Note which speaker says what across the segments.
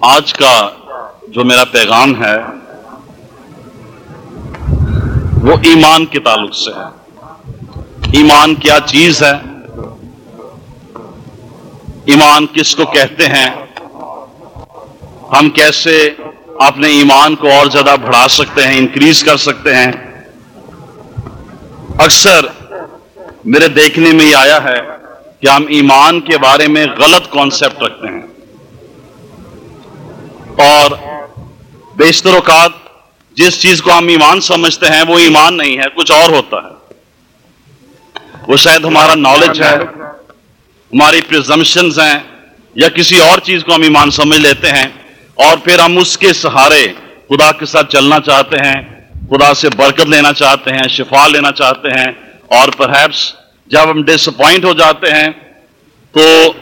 Speaker 1: آج کا جو میرا پیغام ہے، وہ ایمان کے تعلق سے ہے۔ ایمان کیا چیز ہے؟ ایمان کس کو کہتے ہیں؟ ہم کیسے اپنے ایمان کو اور زیادہ بڑھا سکتے ہیں، انکریز کر سکتے ہیں؟ اکثر میرے دیکھنے میں یہ آیا ہے کہ ہم ایمان کے بارے میں غلط کانسیپٹ رکھتے ہیں۔ اور بیشتر اوقات جس چیز کو ہم ایمان سمجھتے ہیں، وہ ایمان نہیں ہے، کچھ اور ہوتا ہے۔ وہ شاید ہمارا نالج ہے، ہماری پرزمپشنز ہیں، یا کسی اور چیز کو ہم ایمان سمجھ لیتے ہیں۔ اور پھر ہم اس کے سہارے خدا کے ساتھ چلنا چاہتے ہیں، خدا سے برکت لینا چاہتے ہیں، شفا لینا چاہتے ہیں۔ اور پرہیپس جب ہم ڈس اپوائنٹ ہو جاتے ہیں، تو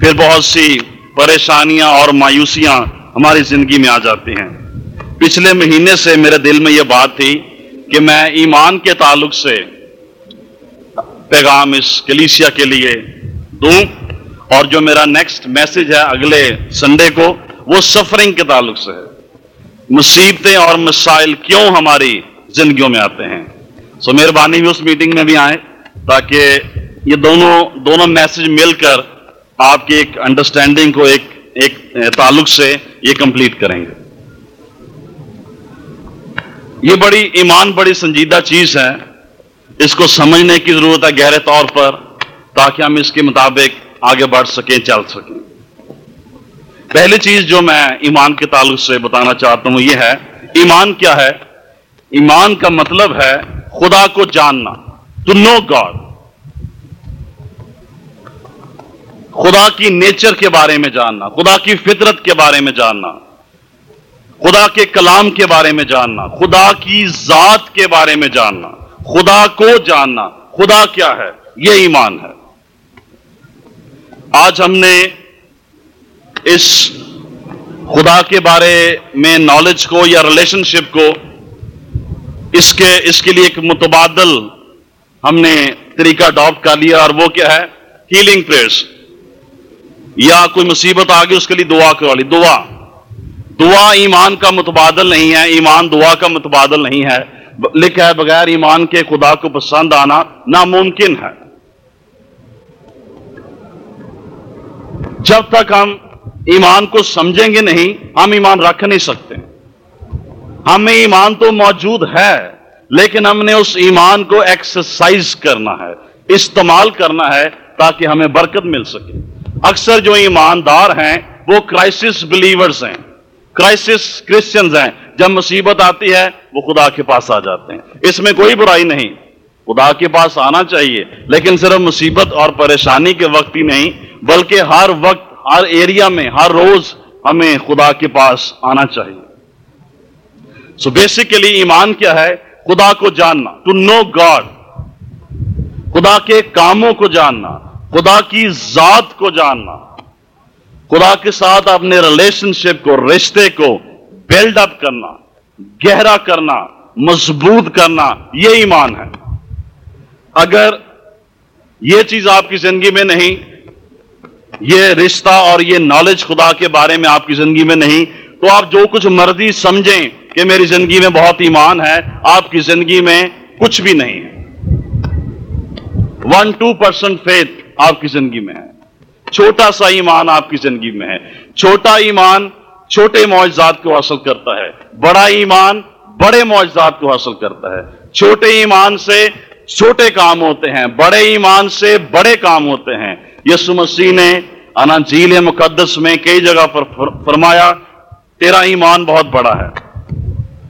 Speaker 1: پھر بہت سی پریشانیاں اور مایوسیاں ہماری زندگی میں آ جاتی ہیں۔ پچھلے مہینے سے میرے دل میں یہ بات تھی کہ میں ایمان کے تعلق سے پیغام اس کلیسیا کے لیے دوں اور جو میرا نیکسٹ میسج ہے اگلے سنڈے کو وہ سفرنگ کے تعلق سے ہے۔ مصیبتیں اور مسائل کیوں ہماری زندگیوں میں آتے ہیں؟ سو مہربانی بھی اس میٹنگ میں بھی آئیں تاکہ یہ دونوں دونوں میسج مل کر آپ کی ایک انڈرسٹینڈنگ کو ایک ایک تعلق سے یہ کمپلیٹ کریں گے۔ یہ بڑی ایمان، بڑی سنجیدہ چیز ہے۔ اس کو سمجھنے کی ضرورت ہے گہرے طور پر، تاکہ ہم اس کے مطابق آگے بڑھ سکیں، چل سکیں۔ پہلی چیز جو میں ایمان کے تعلق سے بتانا چاہتا ہوں یہ ہے، ایمان کیا ہے؟ ایمان کا مطلب ہے خدا کو جاننا۔ ٹو نو گاڈ خدا کی نیچر کے بارے میں جاننا، خدا کی فطرت کے بارے میں جاننا، خدا کے کلام کے بارے میں جاننا، خدا کی ذات کے بارے میں جاننا، خدا کو جاننا، خدا کیا ہے؟ یہ ایمان ہے۔ آج ہم نے اس خدا کے بارے میں نالج کو یا ریلیشن شپ کو، اس کے اس کے لیے ایک متبادل ہم نے طریقہ اڈاپٹ کر لیا اور وہ کیا ہے؟ ہیلنگ پریئرس یا کوئی مصیبت آ گئی اس کے لیے دعا کروا لی دعا۔ دعا ایمان کا متبادل نہیں ہے، ایمان دعا کا متبادل نہیں ہے۔ لکھا ہے، بغیر ایمان کے خدا کو پسند آنا ناممکن ہے۔ جب تک ہم ایمان کو سمجھیں گے نہیں، ہم ایمان رکھ نہیں سکتے۔ ہمیں ایمان تو موجود ہے، لیکن ہم نے اس ایمان کو ایکسرسائز کرنا ہے، استعمال کرنا ہے تاکہ ہمیں برکت مل سکے۔ اکثر جو ایماندار ہیں وہ کرائسس بلیورز ہیں۔ کرائسس کرسچنز ہیں۔ جب مصیبت آتی ہے وہ خدا کے پاس آ جاتے ہیں۔ اس میں کوئی برائی نہیں۔ خدا کے پاس آنا چاہیے۔ لیکن صرف مصیبت اور پریشانی کے وقت ہی نہیں، بلکہ ہر وقت، ہر ایریا میں، ہر روز ہمیں خدا کے پاس آنا چاہیے۔ سو بیسیکلی ایمان کیا ہے؟ خدا کو جاننا۔ ٹو نو گاڈ خدا کے کاموں کو جاننا۔ خدا کی ذات کو جاننا، خدا کے ساتھ اپنے ریلیشن شپ کو، رشتے کو بلڈ اپ کرنا، گہرا کرنا، مضبوط کرنا، یہ ایمان ہے۔ اگر یہ چیز آپ کی زندگی میں نہیں، یہ رشتہ اور یہ نالج خدا کے بارے میں آپ کی زندگی میں نہیں، تو آپ جو کچھ مرضی سمجھیں کہ میری زندگی میں بہت ایمان ہے، آپ کی زندگی میں کچھ بھی نہیں۔ ہے ون ٹو پرسینٹ فیتھ آپ کی زندگی میں ہے۔ چھوٹا سا ایمان آپ کی زندگی میں ہے۔ چھوٹا ایمان چھوٹے معجزات کو حاصل کرتا ہے۔ بڑا ایمان بڑے معجزات کو حاصل کرتا ہے۔ چھوٹے ایمان سے چھوٹے کام ہوتے ہیں۔ بڑے ایمان سے بڑے کام ہوتے ہیں۔ یسو مسیح نے اناجیل مقدس میں کئی جگہ پر فرمایا، تیرا ایمان بہت بڑا ہے۔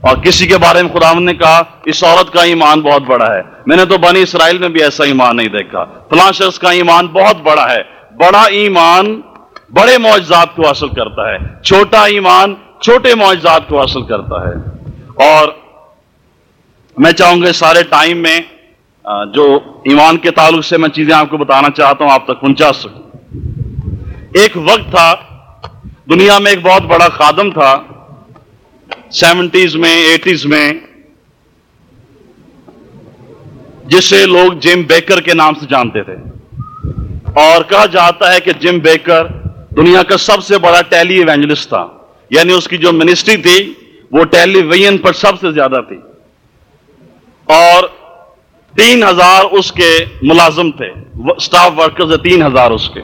Speaker 1: اور کسی کے بارے میں خدا نے کہا، اس عورت کا ایمان بہت بڑا ہے۔ میں نے تو بنی اسرائیل میں بھی ایسا ایمان نہیں دیکھا۔ فلاں شخص کا ایمان بہت بڑا ہے۔ بڑا ایمان بڑے معجزات کو حاصل کرتا ہے۔ چھوٹا ایمان چھوٹے معجزات کو حاصل کرتا ہے۔ اور میں چاہوں گا سارے ٹائم میں جو ایمان کے تعلق سے میں چیزیں آپ کو بتانا چاہتا ہوں، آپ تک پہنچا سکوں۔ ایک وقت تھا، دنیا میں ایک بہت بڑا خادم تھا۔ سیونٹیز میں، ایٹیز میں جسے لوگ جیم بیکر کے نام سے جانتے تھے۔ اور کہا جاتا ہے کہ جم بیکر دنیا کا سب سے بڑا ٹیلی ایونجلسٹ تھا۔ یعنی اس کی جو منسٹری تھی، وہ ٹیلی ویژن پر سب سے زیادہ تھی۔ اور تین ہزار اس کے ملازم تھے۔ سٹاف ورکر تین ہزار اس کے۔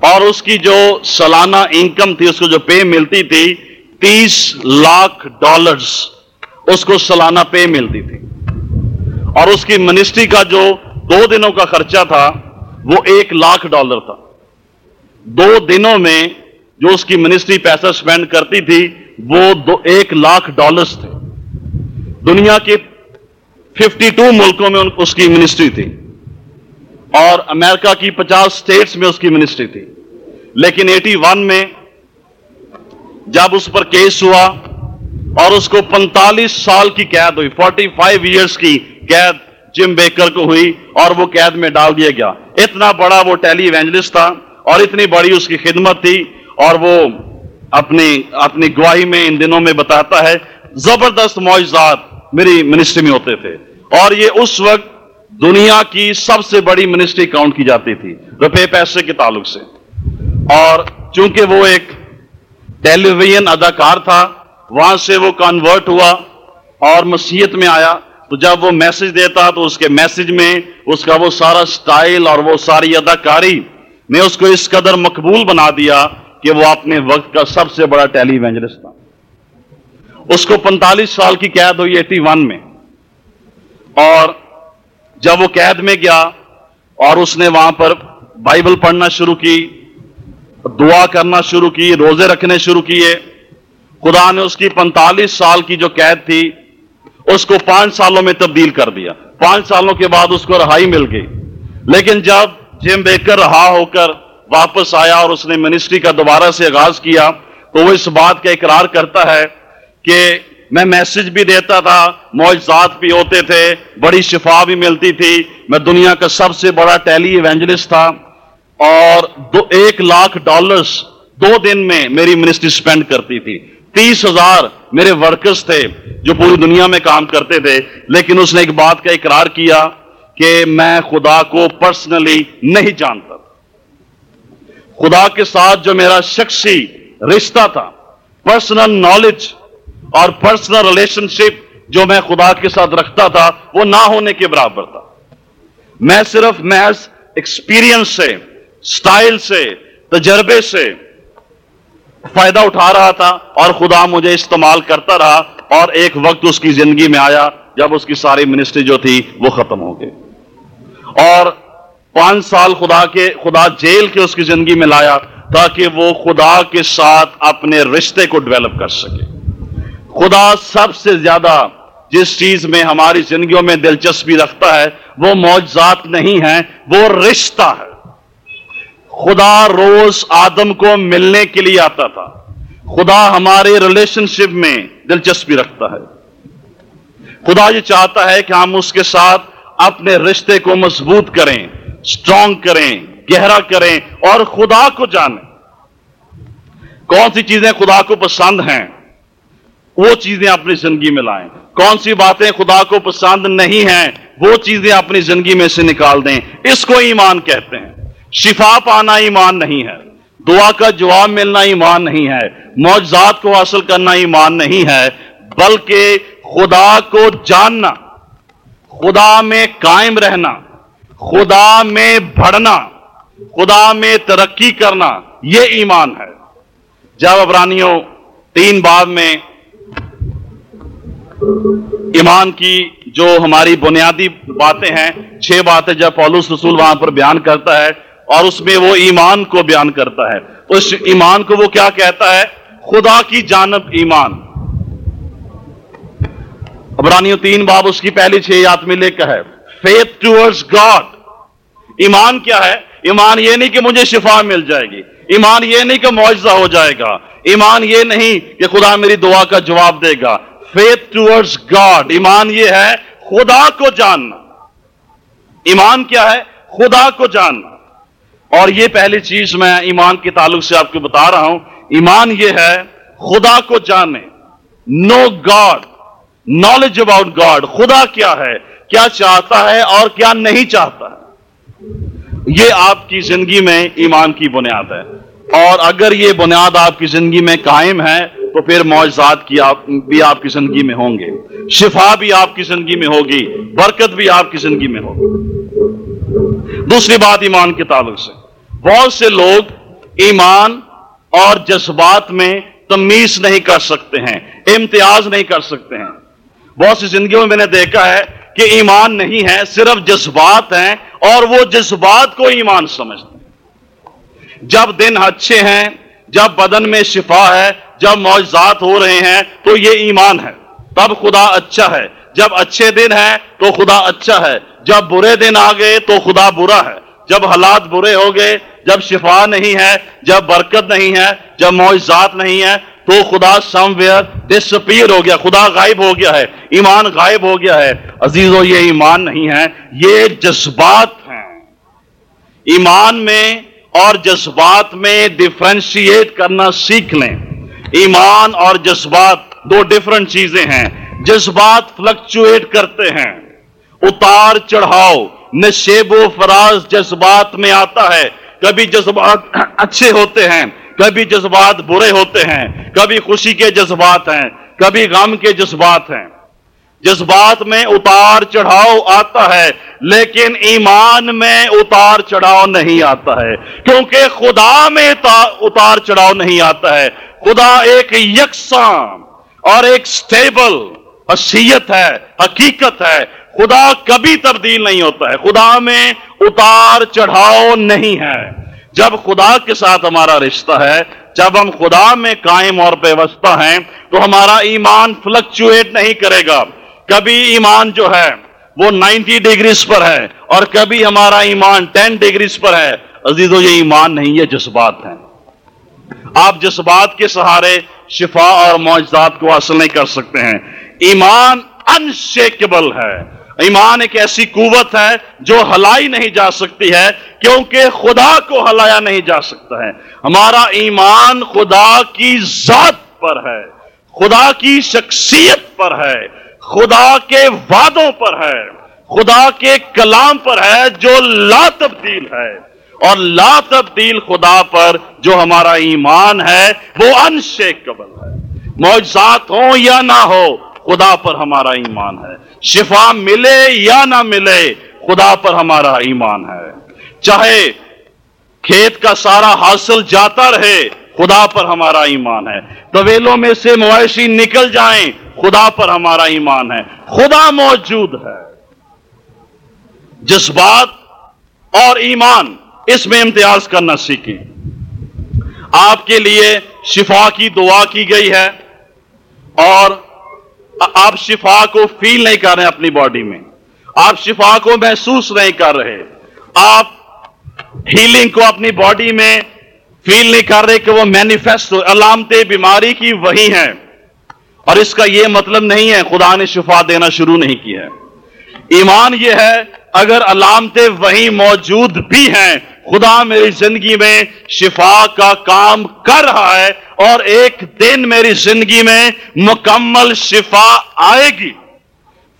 Speaker 1: اور اس کی جو سالانہ انکم تھی، اس کو جو پے ملتی تھی تیس لاکھ ڈالرز اس کو سالانہ پے ملتی تھی۔ اور اس کی منسٹری کا جو دو دنوں کا خرچہ تھا، وہ ایک لاکھ ڈالر تھا۔ دو دنوں میں جو اس کی منسٹری پیسہ سپینڈ کرتی تھی، وہ دو، ایک لاکھ ڈالرز تھے۔ دنیا کے ففٹی ٹو ملکوں میں اس کی منسٹری تھی۔ اور امریکہ کی پچاس سٹیٹس میں اس کی منسٹری تھی۔ لیکن ایٹی ون میں جب اس پر کیس ہوا اور اس کو پنتالیس سال کی قید ہوئی فورٹی فائیو ایئرس کی قید جم بیکر کو ہوئی اور وہ قید میں ڈال دیا گیا۔ اتنا بڑا وہ ٹیلی ایونجلسٹ تھا اور اتنی بڑی اس کی خدمت تھی اور وہ اپنی اپنی گواہی میں ان دنوں میں بتاتا ہے، زبردست معجزات میری منسٹری میں ہوتے تھے۔ اور یہ اس وقت دنیا کی سب سے بڑی منسٹری کاؤنٹ کی جاتی تھی، روپے پیسے کے تعلق سے۔ اور چونکہ وہ ایک ٹیلی ویژن اداکار تھا، وہاں سے وہ کنورٹ ہوا اور مسیحت میں آیا۔ تو جب وہ میسج دیتا تو اس کے میسج میں اس کا وہ سارا سٹائل اور وہ ساری اداکاری نے اس کو اس قدر مقبول بنا دیا کہ وہ اپنے وقت کا سب سے بڑا ٹیلی وینجلس تھا۔ اس کو پنتالیس سال کی قید ہوئی ایٹی ون میں۔ اور جب وہ قید میں گیا اور اس نے وہاں پر بائبل پڑھنا شروع کی دعا کرنا شروع کی، روزے رکھنے شروع کیے۔ خدا نے اس کی پینتالیس سال کی جو قید تھی، اس کو پانچ سالوں میں تبدیل کر دیا۔ پانچ سالوں کے بعد اس کو رہائی مل گئی۔ لیکن جب جم بیکر رہا ہو کر واپس آیا اور اس نے منسٹری کا دوبارہ سے آغاز کیا، تو وہ اس بات کا اقرار کرتا ہے کہ میں میسج بھی دیتا تھا، معجزات بھی ہوتے تھے، بڑی شفا بھی ملتی تھی۔ میں دنیا کا سب سے بڑا ٹیلی ایونجلسٹ تھا۔ اور دو ایک لاکھ ڈالرز دو دن میں میری منسٹری سپینڈ کرتی تھی۔ تیس ہزار میرے ورکرز تھے جو پوری دنیا میں کام کرتے تھے۔ لیکن اس نے ایک بات کا اقرار کیا کہ میں خدا کو پرسنلی نہیں جانتا۔ خدا کے ساتھ جو میرا شخصی رشتہ تھا پرسنل نالج اور پرسنل ریلیشن شپ جو میں خدا کے ساتھ رکھتا تھا، وہ نہ ہونے کے برابر تھا۔ میں صرف محض ایکسپیرئنس سے سٹائل سے، تجربے سے فائدہ اٹھا رہا تھا اور خدا مجھے استعمال کرتا رہا اور ایک وقت اس کی زندگی میں آیا جب اس کی ساری منسٹری جو تھی وہ ختم ہو گئی۔ اور پانچ سال خدا کے، خدا جیل کے اس کی زندگی میں لایا تاکہ وہ خدا کے ساتھ اپنے رشتے کو ڈیولپ کر سکے۔ خدا سب سے زیادہ جس چیز میں ہماری زندگیوں میں دلچسپی رکھتا ہے وہ معجزات نہیں ہے وہ رشتہ ہے۔ خدا روز آدم کو ملنے کے لیے آتا تھا۔ خدا ہمارے ریلیشن شپ میں دلچسپی رکھتا ہے۔ خدا یہ چاہتا ہے کہ ہم اس کے ساتھ اپنے رشتے کو مضبوط کریں اسٹرانگ کریں، گہرا کریں اور خدا کو جانیں۔ کون سی چیزیں خدا کو پسند ہیں؟ وہ چیزیں اپنی زندگی میں لائیں۔ کون سی باتیں خدا کو پسند نہیں ہیں؟ وہ چیزیں اپنی زندگی میں سے نکال دیں۔ اس کو ایمان کہتے ہیں۔ شفا پانا ایمان نہیں ہے۔ دعا کا جواب ملنا ایمان نہیں ہے۔ معجزات کو حاصل کرنا ایمان نہیں ہے۔ بلکہ خدا کو جاننا، خدا میں قائم رہنا، خدا میں بڑھنا، خدا میں ترقی کرنا، یہ ایمان ہے۔ جب ابرانیوں تین باب میں ایمان کی جو ہماری بنیادی باتیں ہیں، چھ باتیں جب پولوس رسول وہاں پر بیان کرتا ہے اور اس میں وہ ایمان کو بیان کرتا ہے۔ اس ایمان کو وہ کیا کہتا ہے؟ خدا کی جانب ایمان۔ ابرانی تین باب اس کی پہلی چھ یاد میں لے کر ہے۔ فیتھ ٹوڈز گاڈ ایمان کیا ہے؟ ایمان یہ نہیں کہ مجھے شفا مل جائے گی۔ ایمان یہ نہیں کہ معاوضہ ہو جائے گا۔ ایمان یہ نہیں کہ خدا میری دعا کا جواب دے گا۔ فیتھ ٹوڈز گاڈ ایمان یہ ہے خدا کو جاننا۔ ایمان کیا ہے؟ خدا کو جاننا۔ اور یہ پہلی چیز میں ایمان کے تعلق سے آپ کو بتا رہا ہوں۔ ایمان یہ ہے، خدا کو جانے۔ Know God knowledge about God خدا کیا ہے؟ کیا چاہتا ہے اور کیا نہیں چاہتا ہے؟ یہ آپ کی زندگی میں ایمان کی بنیاد ہے۔ اور اگر یہ بنیاد آپ کی زندگی میں قائم ہے، تو پھر معجزات کی آپ، بھی آپ کی زندگی میں ہوں گے۔ شفا بھی آپ کی زندگی میں ہوگی۔ برکت بھی آپ کی زندگی میں ہوگی۔ دوسری بات ایمان کے تعلق سے۔ بہت سے لوگ ایمان اور جذبات میں تمیز نہیں کر سکتے ہیں، امتیاز نہیں کر سکتے ہیں۔ بہت سی زندگیوں میں میں نے دیکھا ہے کہ ایمان نہیں ہے، صرف جذبات ہیں اور وہ جذبات کو ایمان سمجھتے ہیں۔ جب دن اچھے ہیں، جب بدن میں شفا ہے، جب معجزات ہو رہے ہیں، تو یہ ایمان ہے۔ تب خدا اچھا ہے۔ جب اچھے دن ہے تو خدا اچھا ہے۔ جب برے دن آ گئے تو خدا برا ہے۔ جب حالات برے ہو گئے، جب شفا نہیں ہے، جب برکت نہیں ہے، جب معجزات نہیں ہے، تو خدا سم ویئر ڈسپیئر ہو گیا۔ خدا غائب ہو گیا ہے۔ ایمان غائب ہو گیا ہے۔ عزیزو، یہ ایمان نہیں ہے۔ یہ جذبات ہیں۔ ایمان میں اور جذبات میں ڈفرینشیٹ کرنا سیکھ لیں۔ ایمان اور جذبات دو ڈفرنٹ چیزیں ہیں۔ جذبات فلکچویٹ کرتے ہیں۔ اتار چڑھاؤ، نشیب و فراز جذبات میں آتا ہے۔ کبھی جذبات اچھے ہوتے ہیں، کبھی جذبات برے ہوتے ہیں۔ کبھی خوشی کے جذبات ہیں، کبھی غم کے جذبات ہیں۔ جذبات میں اتار چڑھاؤ آتا ہے، لیکن ایمان میں اتار چڑھاؤ نہیں آتا ہے۔ کیونکہ خدا میں اتار چڑھاؤ نہیں آتا ہے۔ خدا ایک یکساں۔ اور ایک سٹیبل حسیت ہے، حقیقت ہے۔ خدا کبھی تبدیل نہیں ہوتا ہے۔ خدا میں اتار چڑھاؤ نہیں ہے۔ جب خدا کے ساتھ ہمارا رشتہ ہے، جب ہم خدا میں قائم اور پیوستہ ہیں، تو ہمارا ایمان فلکچویٹ نہیں کرے گا۔ کبھی ایمان جو ہے، وہ نائنٹی ڈگریز پر ہے اور کبھی ہمارا ایمان ٹین ڈگریز پر ہے۔ عزیزو، یہ ایمان نہیں، یہ جذبات ہیں۔ آپ جذبات کے سہارے شفا اور معجزات کو حاصل نہیں کر سکتے ہیں۔ ایمان انشیکبل ہے۔ ایمان ایک ایسی قوت ہے جو ہلائی نہیں جا سکتی ہے، کیونکہ خدا کو ہلایا نہیں جا سکتا ہے۔ ہمارا ایمان خدا کی ذات پر ہے۔ خدا کی شخصیت پر ہے۔ خدا کے وعدوں پر ہے۔ خدا کے کلام پر ہے جو لا تبدیل ہے۔ اور لا تبدیل خدا پر جو ہمارا ایمان ہے، وہ انشیکبل ہے۔ معجزات ہوں یا نہ ہو، خدا پر ہمارا ایمان ہے۔ شفا ملے یا نہ ملے، خدا پر ہمارا ایمان ہے۔ چاہے کھیت کا سارا حاصل جاتا رہے، خدا پر ہمارا ایمان ہے۔ طویلوں میں سے مویشی نکل جائیں، خدا پر ہمارا ایمان ہے۔ خدا موجود ہے۔ جذبات اور ایمان اس میں امتیاز کرنا سیکھیں۔ آپ کے لیے شفا کی دعا کی گئی ہے اور آپ شفا کو فیل نہیں کر رہے اپنی باڈی میں۔ آپ شفا کو محسوس نہیں کر رہے۔ آپ ہیلنگ کو اپنی باڈی میں فیل نہیں کر رہے کہ وہ مینیفیسٹو علامتیں بیماری کی وہی ہیں۔ اور اس کا یہ مطلب نہیں ہے، خدا نے شفا دینا شروع نہیں کی ہے۔ ایمان یہ ہے اگر علامتیں وہی موجود بھی ہیں، خدا میری زندگی میں شفا کا کام کر رہا ہے اور ایک دن میری زندگی میں مکمل شفا آئے گی۔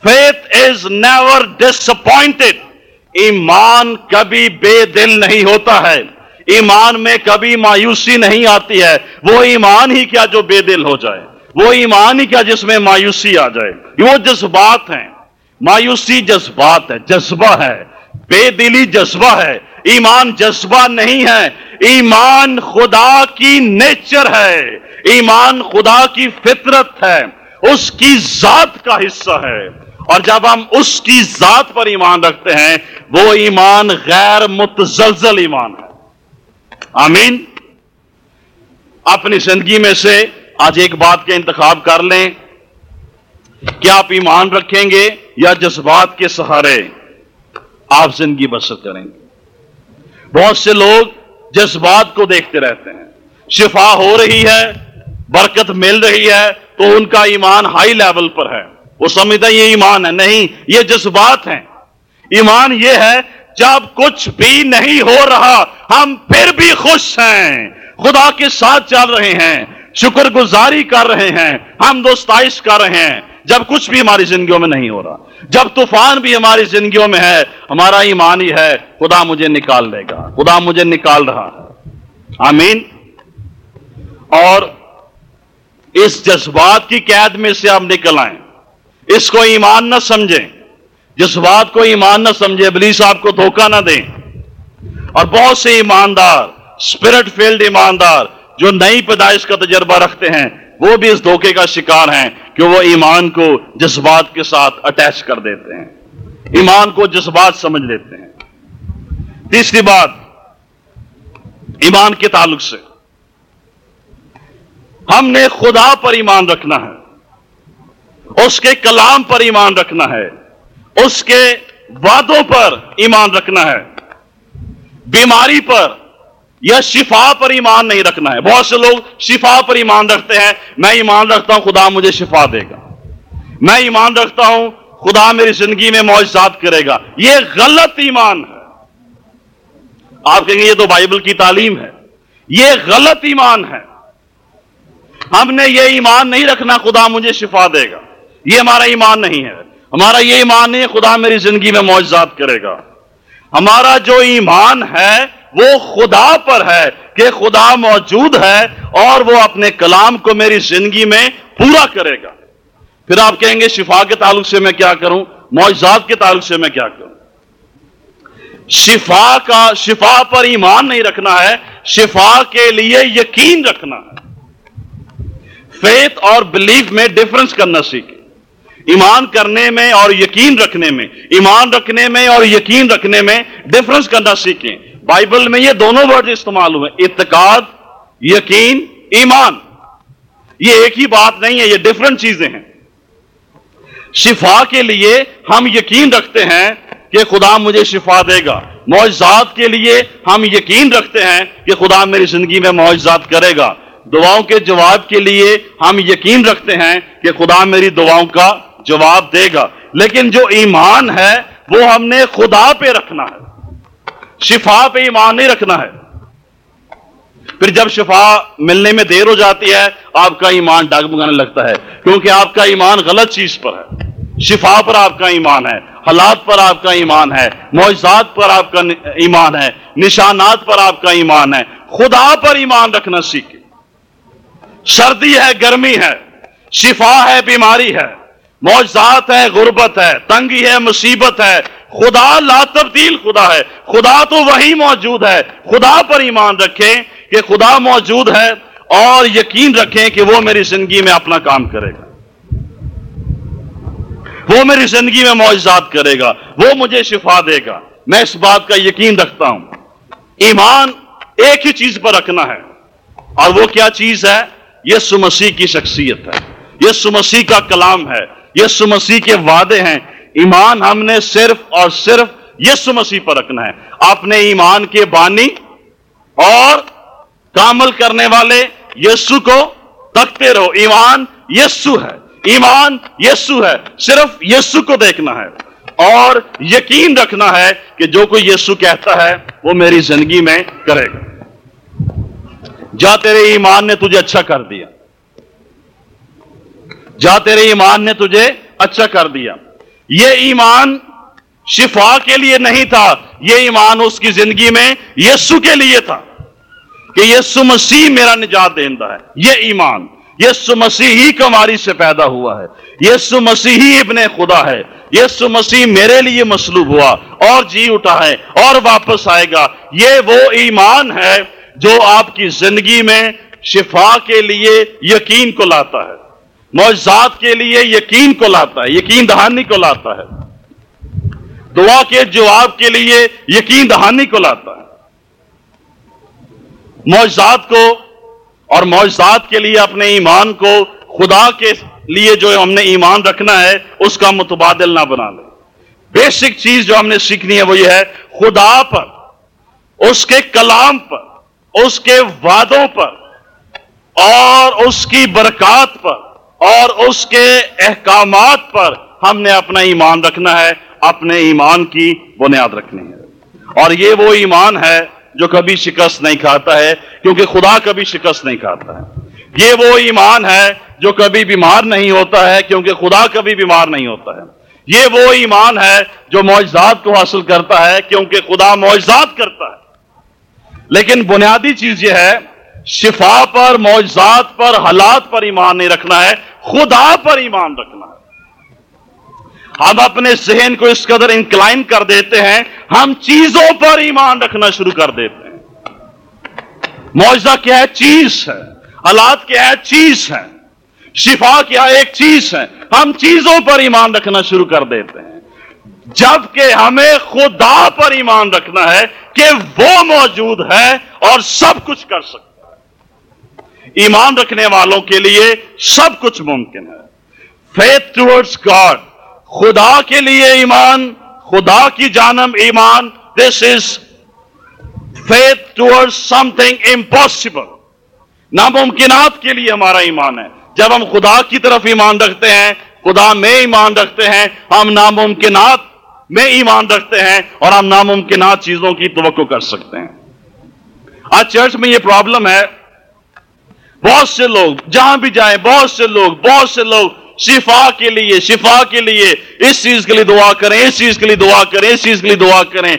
Speaker 1: Faith is never disappointed ایمان کبھی بے دل نہیں ہوتا ہے۔ ایمان میں کبھی مایوسی نہیں آتی ہے۔ وہ ایمان ہی کیا جو بے دل ہو جائے۔ وہ ایمان ہی کیا جس میں مایوسی آ جائے۔ وہ جذبات ہیں۔ مایوسی جذبات ہے، جذبہ ہے، بے دلی جذبہ ہے، ایمان جذبہ نہیں ہے۔ ایمان خدا کی نیچر ہے، ایمان خدا کی فطرت ہے، اس کی ذات کا حصہ ہے۔ اور جب ہم اس کی ذات پر ایمان رکھتے ہیں، وہ ایمان غیر متزلزل ایمان ہے۔ آمین۔ اپنی زندگی میں سے آج ایک بات کا انتخاب کر لیں۔ کیا آپ ایمان رکھیں گے یا جذبات کے سہارے؟ آپ زندگی بسر کریں گے۔ بہت سے لوگ جذبات کو دیکھتے رہتے ہیں۔ شفا ہو رہی ہے، برکت مل رہی ہے، تو ان کا ایمان ہائی لیول پر ہے۔ وہ سمجھتا یہ ایمان ہے۔ نہیں، یہ جذبات ہیں۔ ایمان یہ ہے، جب کچھ بھی نہیں ہو رہا، ہم پھر بھی خوش ہیں۔ خدا کے ساتھ چل رہے ہیں۔ شکر گزاری کر رہے ہیں۔ ہم دوستائش کر رہے ہیں۔ جب کچھ بھی ہماری زندگیوں میں نہیں ہو رہا، جب طوفان بھی ہماری زندگیوں میں ہے، ہمارا ایمان ہی ہے، خدا مجھے نکال لے گا، خدا مجھے نکال رہا ہے۔ آمین۔ اور اس جذبات کی قید میں سے آپ نکل آئیں۔ اس کو ایمان نہ سمجھیں۔ جذبات کو ایمان نہ سمجھے ابلیس آپ کو دھوکہ نہ دیں۔ اور بہت سے ایماندار اسپرٹ فیلڈ ایماندار، جو نئی پیدائش کا تجربہ رکھتے ہیں وہ بھی اس دھوکے کا شکار ہیں کہ وہ ایمان کو جذبات کے ساتھ اٹیچ کر دیتے ہیں۔ ایمان کو جذبات سمجھ لیتے ہیں۔ تیسری بات، ایمان کے تعلق سے۔ ہم نے خدا پر ایمان رکھنا ہے۔ اس کے کلام پر ایمان رکھنا ہے۔ اس کے وعدوں پر ایمان رکھنا ہے۔ بیماری پر یا شفا پر ایمان نہیں رکھنا ہے۔ بہت سے لوگ شفا پر ایمان رکھتے ہیں۔ میں ایمان رکھتا ہوں، خدا مجھے شفا دے گا۔ میں ایمان رکھتا ہوں، خدا میری زندگی میں معجزات کرے گا۔ یہ غلط ایمان ہے۔ آپ کہیں گے یہ تو بائبل کی تعلیم ہے۔ یہ غلط ایمان ہے۔ ہم نے یہ ایمان نہیں رکھنا، خدا مجھے شفا دے گا۔ یہ ہمارا ایمان نہیں ہے۔ ہمارا یہ ایمان نہیں خدا میری زندگی میں معجزات کرے گا۔ ہمارا جو ایمان ہے وہ خدا پر ہے کہ خدا موجود ہے اور وہ اپنے کلام کو میری زندگی میں پورا کرے گا۔ پھر آپ کہیں گے، شفا کے تعلق سے میں کیا کروں؟ معجزات کے تعلق سے میں کیا کروں؟ شفا کا، شفا پر ایمان نہیں رکھنا ہے، شفا کے لیے یقین رکھنا ہے۔ فیتھ اور بلیف میں ڈفرنس کرنا سیکھیں۔ ایمان کرنے میں اور یقین رکھنے میں، ایمان رکھنے میں اور یقین رکھنے میں ڈفرنس کرنا سیکھیں۔ بائبل میں یہ دونوں ورڈ استعمال ہوئے اعتقاد، یقین، ایمان۔ یہ ایک ہی بات نہیں ہے، یہ ڈفرنٹ چیزیں ہیں۔ شفا کے لیے ہم یقین رکھتے ہیں کہ خدا مجھے شفا دے گا۔ معجزات کے لیے ہم یقین رکھتے ہیں کہ خدا میری زندگی میں معجزات کرے گا۔ دعاؤں کے جواب کے لیے ہم یقین رکھتے ہیں کہ خدا میری دعاؤں کا جواب دے گا۔ لیکن جو ایمان ہے، وہ ہم نے خدا پہ رکھنا ہے۔ شفا پہ ایمان نہیں رکھنا ہے۔ پھر جب شفا ملنے میں دیر ہو جاتی ہے، آپ کا ایمان ڈاکمگانے لگتا ہے، کیونکہ آپ کا ایمان غلط چیز پر ہے۔ شفا پر آپ کا ایمان ہے، حالات پر آپ کا ایمان ہے، معجزات پر آپ کا ایمان ہے، نشانات پر آپ کا ایمان ہے۔ خدا پر ایمان رکھنا سیکھے سردی ہے، گرمی ہے، شفا ہے، بیماری ہے۔ معجزات ہے، غربت ہے، تنگی ہے، مصیبت ہے خدا لا تبدیل خدا ہے۔ خدا تو وہی موجود ہے۔ خدا پر ایمان رکھیں کہ خدا موجود ہے اور یقین رکھیں کہ وہ میری زندگی میں اپنا کام کرے گا۔ وہ میری زندگی میں معجزات کرے گا۔ وہ مجھے شفا دے گا۔ میں اس بات کا یقین رکھتا ہوں۔ ایمان ایک ہی چیز پر رکھنا ہے۔ اور وہ کیا چیز ہے؟ یہ سمسی کی شخصیت ہے۔ یہ سمسی کا کلام ہے۔ یہ سمسی کے وعدے ہیں۔ ایمان ہم نے صرف اور صرف یسو مسیح پر رکھنا ہے۔ اپنے ایمان کے بانی اور کامل کرنے والے یسو کو تکتے رہو۔ ایمان یسو ہے۔ ایمان یسو ہے۔ صرف یسو کو دیکھنا ہے۔ اور یقین رکھنا ہے کہ جو کوئی یسو کہتا ہے وہ میری زندگی میں کرے گا۔ جا تیرے ایمان نے تجھے اچھا کر دیا۔ جا تیرے ایمان نے تجھے اچھا کر دیا۔ یہ ایمان شفا کے لیے نہیں تھا، یہ ایمان اس کی زندگی میں یسو کے لیے تھا کہ یسو مسیح میرا نجات دہندہ ہے۔ یہ ایمان یسو مسیح ہی کماری سے پیدا ہوا ہے۔ یسو مسیح ہی ابن خدا ہے۔ یسو مسیح میرے لیے مصلوب ہوا۔ اور جی اٹھا ہے اور واپس آئے گا۔ یہ وہ ایمان ہے جو آپ کی زندگی میں شفا کے لیے یقین کو لاتا ہے۔ معجزات کے لیے یقین کو لاتا ہے، یقین دہانی کو لاتا ہے۔ دعا کے جواب کے لیے یقین دہانی کو لاتا ہے۔ معجزات کو اور معجزات کے لیے اپنے ایمان کو خدا کے لیے جو ہم نے ایمان رکھنا ہے، اس کا متبادل نہ بنا لیں بیسک چیز جو ہم نے سیکھنی ہے وہ یہ ہے، خدا پر، اس کے کلام پر، اس کے وعدوں پر اور اس کی برکات پر۔ اور اس کے احکامات پر ہم نے اپنا ایمان رکھنا ہے، اپنے ایمان کی بنیاد رکھنی ہے۔ اور یہ وہ ایمان ہے جو کبھی شکست نہیں کھاتا ہے، کیونکہ خدا کبھی شکست نہیں کھاتا ہے۔ یہ وہ ایمان ہے جو کبھی بیمار نہیں ہوتا ہے، کیونکہ خدا کبھی بیمار نہیں ہوتا ہے۔ یہ وہ ایمان ہے جو معجزات کو حاصل کرتا ہے، کیونکہ خدا معجزات کرتا ہے۔ لیکن بنیادی چیز یہ ہے، شفا پر، معجزات پر، حالات پر ایمان نہیں رکھنا ہے۔ خدا پر ایمان رکھنا ہے۔ ہم اپنے ذہن کو اس قدر انکلائن کر دیتے ہیں، ہم چیزوں پر ایمان رکھنا شروع کر دیتے ہیں۔ معجزہ کیا ہے؟ چیز ہے۔ حالات کیا ہے؟ چیز ہے۔ شفا کیا ایک چیز ہے۔ ہم چیزوں پر ایمان رکھنا شروع کر دیتے ہیں۔ جبکہ ہمیں خدا پر ایمان رکھنا ہے کہ وہ موجود ہے اور سب کچھ کر سکتا ایمان رکھنے والوں کے لیے سب کچھ ممکن ہے۔ فیتھ ٹوڈس گاڈ خدا کے لیے ایمان، خدا کی جانب ایمان۔ دس از فیتھ ٹوڈ سم تھنگ امپاسبل ناممکنات کے لیے ہمارا ایمان ہے۔ جب ہم خدا کی طرف ایمان رکھتے ہیں، خدا میں ایمان رکھتے ہیں، ہم ناممکنات میں ایمان رکھتے ہیں اور ہم ناممکنات چیزوں کی توقع کر سکتے ہیں۔ آج چرچ میں یہ پرابلم ہے۔ بہت سے لوگ جہاں بھی جائیں، بہت سے لوگ، بہت سے لوگ شفا کے لیے، شفا کے لیے اس چیز کے لیے دعا کریں، اس چیز کے لیے دعا کریں، اس چیز کے لیے دعا کریں۔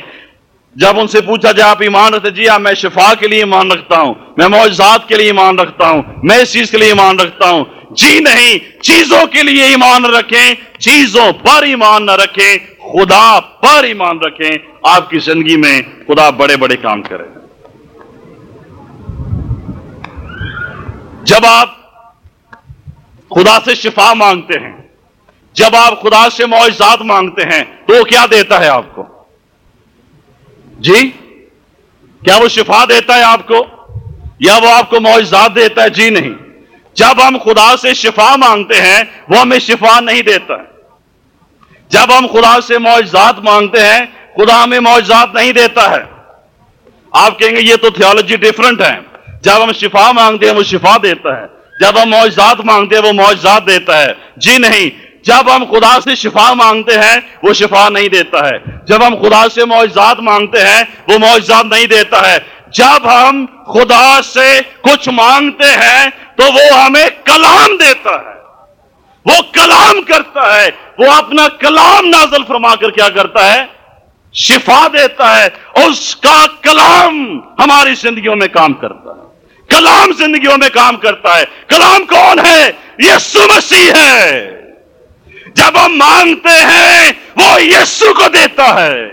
Speaker 1: جب ان سے پوچھا جائے، آپ ایمان رکھتے جی ہاں میں شفا کے لیے ایمان رکھتا ہوں، میں معجزات کے لیے ایمان رکھتا ہوں، میں اس چیز کے لیے ایمان رکھتا ہوں۔ جی نہیں، چیزوں کے لیے ایمان رکھیں، چیزوں پر ایمان نہ رکھیں، خدا پر ایمان رکھیں۔ آپ کی زندگی میں خدا بڑے بڑے کام کرے۔ جب آپ خدا سے شفا مانگتے ہیں، جب آپ خدا سے معجزات مانگتے ہیں، تو وہ کیا دیتا ہے آپ کو؟ جی؟ کیا وہ شفا دیتا ہے آپ کو؟ یا وہ آپ کو معجزات دیتا ہے؟ جی نہیں۔ جب ہم خدا سے شفا مانگتے ہیں، وہ ہمیں شفا نہیں دیتا۔ ہے جب ہم خدا سے معجزات مانگتے ہیں، خدا ہمیں معجزات نہیں دیتا ہے۔ آپ کہیں گے یہ تو تھیولوجی ڈفرنٹ ہے۔ جب ہم شفا مانگتے ہیں وہ شفا دیتا ہے۔ جب ہم معجزات مانگتے ہیں وہ معجزات دیتا ہے۔ جی نہیں، جب ہم خدا سے شفا مانگتے ہیں وہ شفا نہیں دیتا ہے۔ جب ہم خدا سے معجزات مانگتے ہیں وہ معجزات نہیں دیتا ہے۔ جب ہم خدا سے کچھ مانگتے ہیں تو وہ ہمیں کلام دیتا ہے۔ وہ کلام کرتا ہے۔ وہ اپنا کلام نازل فرما کر کیا کرتا ہے؟ شفا دیتا ہے۔ اس کا کلام ہماری زندگیوں میں کام کرتا ہے۔ کلام زندگیوں میں کام کرتا ہے۔ کلام کون ہے؟ یسو مسیح ہے۔ جب ہم مانگتے ہیں، وہ یسو کو دیتا ہے۔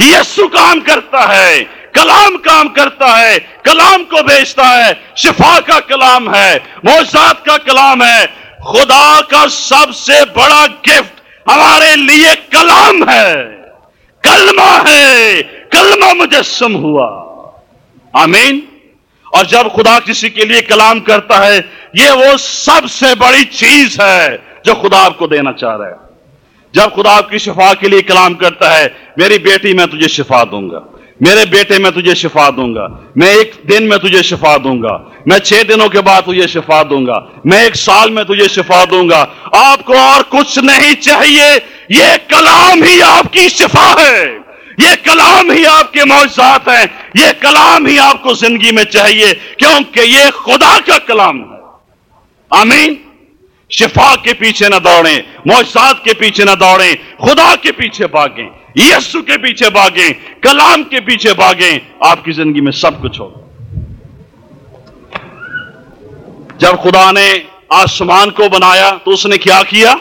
Speaker 1: یسو کام کرتا ہے، کلام کام کرتا ہے، کلام کو بیچتا ہے۔ شفا کا کلام ہے موزاد کا کلام ہے۔ خدا کا سب سے بڑا گفٹ ہمارے لیے کلام ہے۔ کلمہ ہے، کلمہ مجسم ہوا۔ آمین۔ اور جب خدا کسی کے لیے کلام کرتا ہے، یہ وہ سب سے بڑی چیز ہے جو خدا آپ کو دینا چاہ رہا ہے۔ جب خدا آپ کی شفا کے لیے کلام کرتا ہے، میری بیٹی میں تجھے شفا دوں گا۔ میرے بیٹے میں تجھے شفا دوں گا۔ میں ایک دن میں تجھے شفا دوں گا۔ میں چھ دنوں کے بعد تجھے شفا دوں گا۔ میں ایک سال میں تجھے شفا دوں گا۔ آپ کو اور کچھ نہیں چاہیے، یہ کلام ہی آپ کی شفا ہے۔ یہ کلام ہی آپ کے معجزات ہیں، یہ کلام ہی آپ کو زندگی میں چاہیے، کیونکہ یہ خدا کا کلام ہے۔ آمین؟ شفا کے پیچھے نہ دوڑیں، معجزات کے پیچھے نہ دوڑیں، خدا کے پیچھے بھاگیں، یسو کے پیچھے بھاگیں، کلام کے پیچھے بھاگیں، آپ کی زندگی میں سب کچھ ہوگا۔ جب خدا نے آسمان کو بنایا تو اس نے کیا کیا؟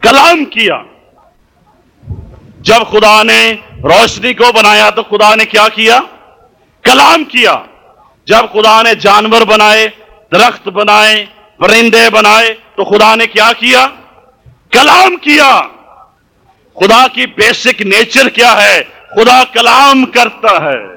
Speaker 1: کلام کیا۔ جب خدا نے روشنی کو بنایا تو خدا نے کیا کیا؟ کلام کیا۔ جب خدا نے جانور بنائے، درخت بنائے، پرندے بنائے تو خدا نے کیا کیا؟ کلام کیا۔ خدا کی بیسک نیچر کیا ہے؟ خدا کلام کرتا ہے۔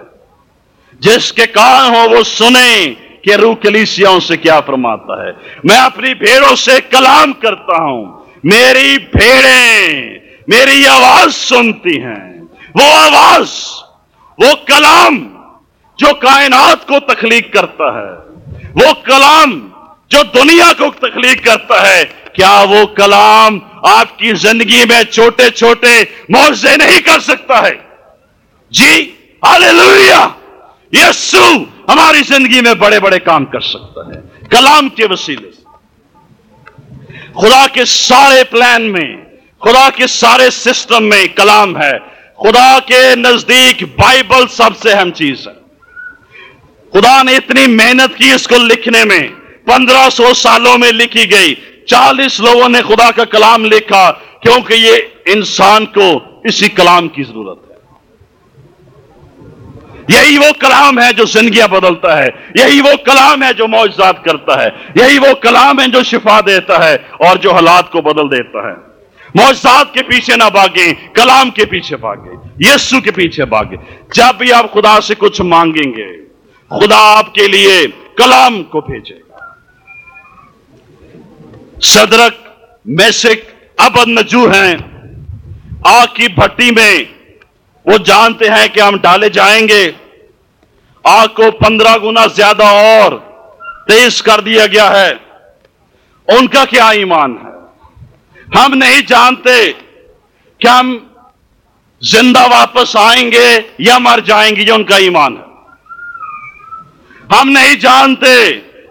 Speaker 1: جس کے کان ہو وہ سنیں کہ روح کلیسیاں سے کیا فرماتا ہے۔ میں اپنی بھیڑوں سے کلام کرتا ہوں۔ میری بھیڑیں میری آواز سنتی ہیں۔ وہ آواز، وہ کلام جو کائنات کو تخلیق کرتا ہے۔ وہ کلام جو دنیا کو تخلیق کرتا ہے۔ کیا وہ کلام آپ کی زندگی میں چھوٹے چھوٹے معاوضے نہیں کر سکتا ہے؟ جی ہاللویا یسو ہماری زندگی میں بڑے بڑے کام کر سکتا ہے۔ کلام کے وسیلے خدا کے سارے پلان میں خدا کے سارے سسٹم میں کلام ہے۔ خدا کے نزدیک بائبل سب سے اہم چیز ہے۔ خدا نے اتنی محنت کی اس کو لکھنے میں۔ پندرہ سو سالوں میں لکھی گئی۔ چالیس لوگوں نے خدا کا کلام لکھا کیونکہ یہ انسان کو اسی کلام کی ضرورت ہے۔ یہی وہ کلام ہے جو زندگیاں بدلتا ہے۔ یہی وہ کلام ہے جو معجزات کرتا ہے۔ یہی وہ کلام ہے جو شفا دیتا ہے اور جو حالات کو بدل دیتا ہے۔ معجزات کے پیچھے نہ بھاگیں، کلام کے پیچھے بھاگیں، یسو کے پیچھے بھاگیں۔ جب بھی آپ خدا سے کچھ مانگیں گے، خدا آپ کے لیے کلام کو بھیجے گا۔ صدرک میسک، اب نجو ہیں۔ آگ کی بھٹی میں وہ جانتے ہیں کہ ہم ڈالے جائیں گے۔ آگ کو پندرہ گنا زیادہ اور تیز کر دیا گیا ہے۔ ان کا کیا ایمان ہے؟ ہم نہیں جانتے کہ ہم زندہ واپس آئیں گے یا مر جائیں گے، یہ ان کا ایمان ہے۔ ہم نہیں جانتے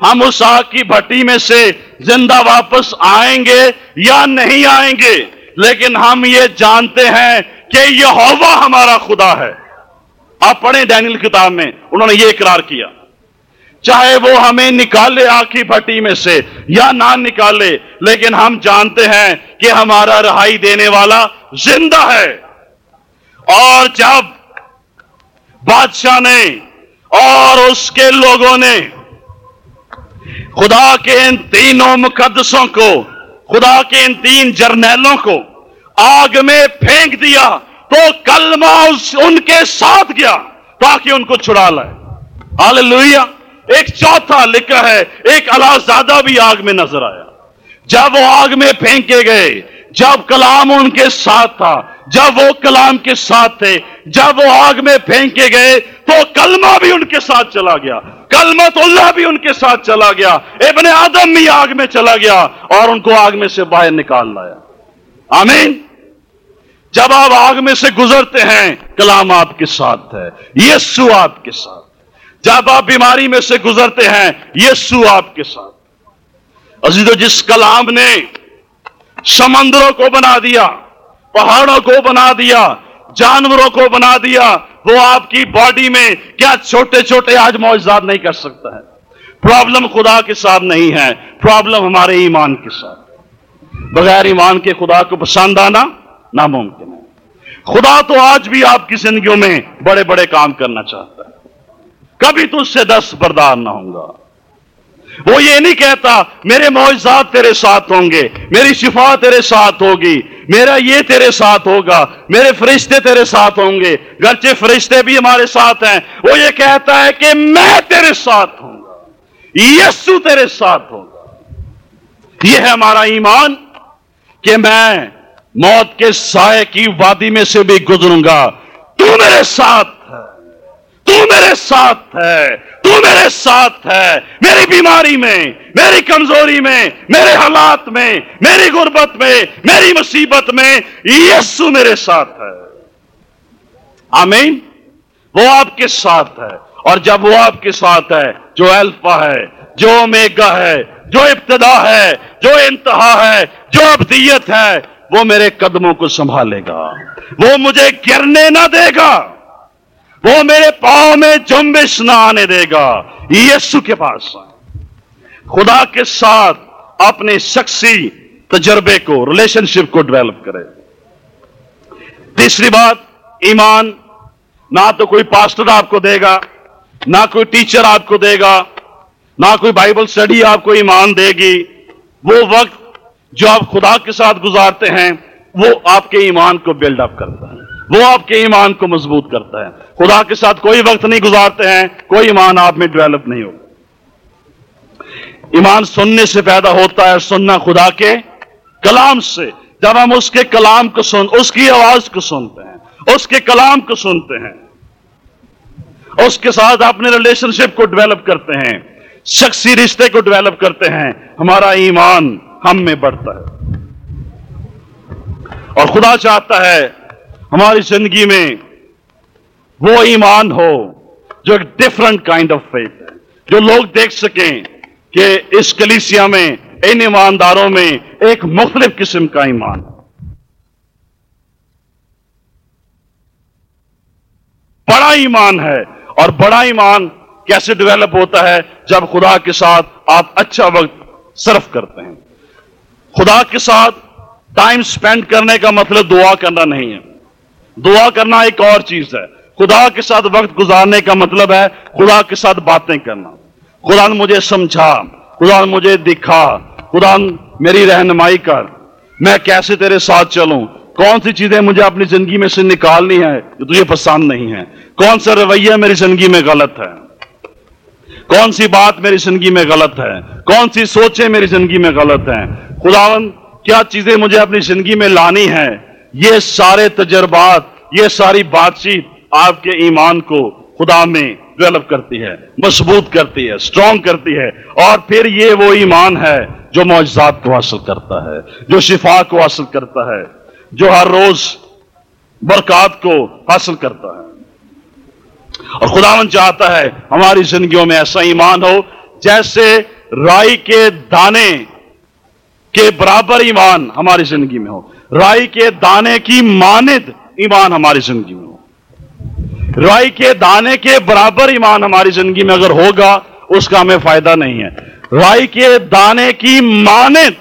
Speaker 1: ہم اس آگ کی بھٹی میں سے زندہ واپس آئیں گے یا نہیں آئیں گے، لیکن ہم یہ جانتے ہیں کہ یہ ہوا ہمارا خدا ہے۔ آپ پڑھیں ڈینل کتاب میں، انہوں نے یہ اقرار کیا۔ چاہے وہ ہمیں نکالے آگ کی بھٹی میں سے یا نہ نکالے، لیکن ہم جانتے ہیں کہ ہمارا رہائی دینے والا زندہ ہے۔ اور جب بادشاہ نے اور اس کے لوگوں نے خدا کے ان تینوں مقدسوں کو، خدا کے ان تین جرنیلوں کو آگ میں پھینک دیا، تو کلمہ ان کے ساتھ گیا تاکہ ان کو چھڑا لائے۔ ہاللویا ایک چوتھا لکھا ہے، ایک اللہ زیادہ بھی آگ میں نظر آیا۔ جب وہ آگ میں پھینکے گئے، جب کلام ان کے ساتھ تھا، جب وہ کلام کے ساتھ تھے، جب وہ آگ میں پھینکے گئے تو کلمہ بھی ان کے ساتھ چلا گیا۔ کلمت اللہ بھی ان کے ساتھ چلا گیا۔ ابن آدم بھی آگ میں چلا گیا اور ان کو آگ میں سے باہر نکال لایا۔ آمین۔ جب آپ آگ میں سے گزرتے ہیں، کلام آپ کے ساتھ ہے، یسو آپ کے ساتھ۔ جب آپ بیماری میں سے گزرتے ہیں، یسو آپ کے ساتھ۔ عزیزو، جس کلام نے سمندروں کو بنا دیا، پہاڑوں کو بنا دیا، جانوروں کو بنا دیا، وہ آپ کی باڈی میں کیا چھوٹے چھوٹے آج معجزات نہیں کر سکتا ہے؟ پرابلم خدا کے ساتھ نہیں ہے، پرابلم ہمارے ایمان کے ساتھ۔ بغیر ایمان کے خدا کو پسند آنا ناممکن ہے۔ خدا تو آج بھی آپ کی زندگیوں میں بڑے بڑے کام کرنا چاہتا ہے۔ کبھی تو اس سے دس بردار نہ ہوں گا۔ وہ یہ نہیں کہتا، میرے معجزات تیرے ساتھ ہوں گے، میری شفا تیرے ساتھ ہوگی، میرا یہ تیرے ساتھ ہوگا، میرے فرشتے تیرے ساتھ ہوں گے، گرچہ فرشتے بھی ہمارے ساتھ ہیں۔ وہ یہ کہتا ہے کہ میں تیرے ساتھ ہوں گا، یسو تیرے ساتھ ہوگا یہ ہے ہمارا ایمان کہ میں موت کے سائے کی وادی میں سے بھی گزروں گا۔ تو میرے ساتھ تو میرے ساتھ ہے، تو میرے ساتھ ہے، میری بیماری میں، میری کمزوری میں، میرے حالات میں، میری غربت میں، میری مصیبت میں یسو میرے ساتھ ہے۔ آمین؟ وہ آپ کے ساتھ ہے۔ اور جب وہ آپ کے ساتھ ہے، جو الفا ہے، جو میگا ہے، جو ابتدا ہے، جو انتہا ہے، جو ابدیت ہے، وہ میرے قدموں کو سنبھالے گا۔ وہ مجھے گرنے نہ دے گا۔ وہ میرے پاؤں میں جمبش نہ آنے دے گا، یسو کے پاس۔ خدا کے ساتھ اپنے شخصی تجربے کو ریلیشن شپ کو ڈیولپ کرے۔ تیسری بات، ایمان۔ نہ تو کوئی پاسٹر آپ کو دے گا، نہ کوئی ٹیچر آپ کو دے گا، نہ کوئی بائبل اسٹڈی آپ کو ایمان دے گی۔ وہ وقت جو آپ خدا کے ساتھ گزارتے ہیں، وہ آپ کے ایمان کو بلڈ اپ کرتا ہے۔ وہ آپ کے ایمان کو مضبوط کرتا ہے۔ خدا کے ساتھ کوئی وقت نہیں گزارتے ہیں، کوئی ایمان آپ میں ڈیولپ نہیں ہوگا۔ ایمان سننے سے پیدا ہوتا ہے، سننا خدا کے کلام سے۔ جب ہم اس کے کلام کو سن، اس کی آواز کو سنتے ہیں، اس کے کلام کو سنتے ہیں۔ اس کے ساتھ اپنے ریلیشن شپ کو ڈیولپ کرتے ہیں، شخصی رشتے کو ڈیولپ کرتے ہیں۔ ہمارا ایمان ہم میں بڑھتا ہے۔ اور خدا چاہتا ہے ہماری زندگی میں وہ ایمان ہو جو ایک ڈفرنٹ کائنڈ آف فیتھ ہے، جو لوگ دیکھ سکیں کہ اس کلیسیا میں، ان ایمانداروں میں ایک مختلف قسم کا ایمان ہے بڑا ایمان ہے اور بڑا ایمان کیسے ڈیولپ ہوتا ہے؟ جب خدا کے ساتھ آپ اچھا وقت صرف کرتے ہیں۔ خدا کے ساتھ ٹائم سپینڈ کرنے کا مطلب دعا کرنا نہیں ہے۔ دعا کرنا ایک اور چیز ہے۔ خدا کے ساتھ وقت گزارنے کا مطلب ہے خدا کے ساتھ باتیں کرنا۔ خدا نے مجھے سمجھا خدا نے مجھے دکھا۔ خدا میری رہنمائی کر۔ میں کیسے تیرے ساتھ چلوں؟ کون سی چیزیں مجھے اپنی زندگی میں سے نکالنی ہے جو تجھے پسند نہیں ہے کون سا رویہ میری زندگی میں غلط ہے؟ کون سی بات میری زندگی میں غلط ہے؟ کون سی سوچیں میری زندگی میں غلط ہیں؟ خداون کیا چیزیں مجھے اپنی زندگی میں لانی ہے یہ سارے تجربات، یہ ساری بات چیت آپ کے ایمان کو خدا میں ڈیولپ کرتی ہے، مضبوط کرتی ہے سٹرونگ کرتی ہے، اور پھر یہ وہ ایمان ہے جو معجزات کو حاصل کرتا ہے، جو شفا کو حاصل کرتا ہے، جو ہر روز برکات کو حاصل کرتا ہے۔ اور خداون چاہتا ہے ہماری زندگیوں میں ایسا ایمان ہو جیسے رائی کے دانے کے برابر ایمان ہماری زندگی میں ہو۔ رائی کے دانے کی ماند ایمان ہماری زندگی میں ہو۔ رائی کے دانے کے برابر ایمان ہماری زندگی میں اگر ہوگا، اس کا ہمیں فائدہ نہیں ہے۔ رائی کے دانے کی مانت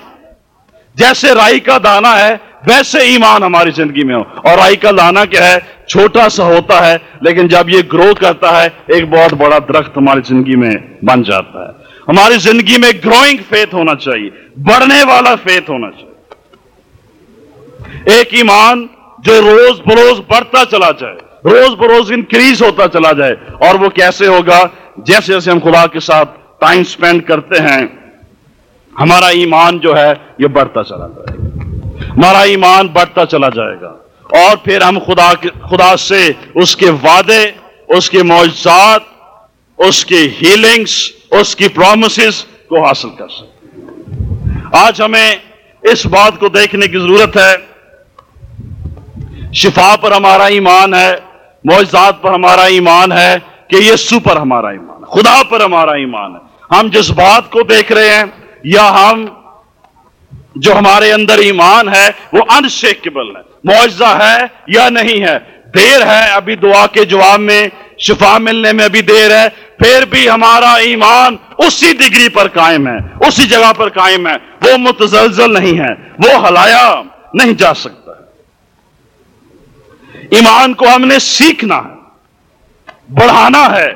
Speaker 1: جیسے رائی کا دانا ہے، ویسے ایمان ہماری زندگی میں ہو۔ اور رائی کا دانا کیا ہے؟ چھوٹا سا ہوتا ہے، لیکن جب یہ گرو کرتا ہے، ایک بہت بڑا درخت ہماری زندگی میں بن جاتا ہے۔ ہماری زندگی میں گروئنگ فیتھ ہونا چاہیے، بڑھنے والا فیتھ ہونا چاہیے۔ ایک ایمان جو روز بروز بڑھتا چلا جائے، روز بروز انکریز ہوتا چلا جائے، اور وہ کیسے ہوگا؟ جیسے جیسے ہم خدا کے ساتھ ٹائم سپینڈ کرتے ہیں، ہمارا ایمان جو ہے، یہ بڑھتا چلا جائے گا۔ ہمارا ایمان بڑھتا چلا جائے گا۔ اور پھر ہم خدا خدا سے اس کے وعدے، اس کے معجزات، اس کے ہیلنگس اس کی پرومسز کو حاصل کر سکتے آج ہمیں اس بات کو دیکھنے کی ضرورت ہے شفا پر ہمارا ایمان ہے، معجزات پر ہمارا ایمان ہے کہ یسو پر ہمارا ایمان ہے، خدا پر ہمارا ایمان ہے۔ ہم جس بات کو دیکھ رہے ہیں یا ہم جو ہمارے اندر ایمان ہے، وہ انشیکبل ہے۔ معجزہ ہے یا نہیں ہے؟ دیر ہے ابھی دعا کے جواب میں، شفا ملنے میں ابھی دیر ہے۔ پھر بھی ہمارا ایمان اسی ڈگری پر قائم ہے، اسی جگہ پر قائم ہے۔ وہ متزلزل نہیں ہے، وہ ہلایا نہیں جا سکتا۔ ایمان کو ہم نے سیکھنا ہے، بڑھانا ہے،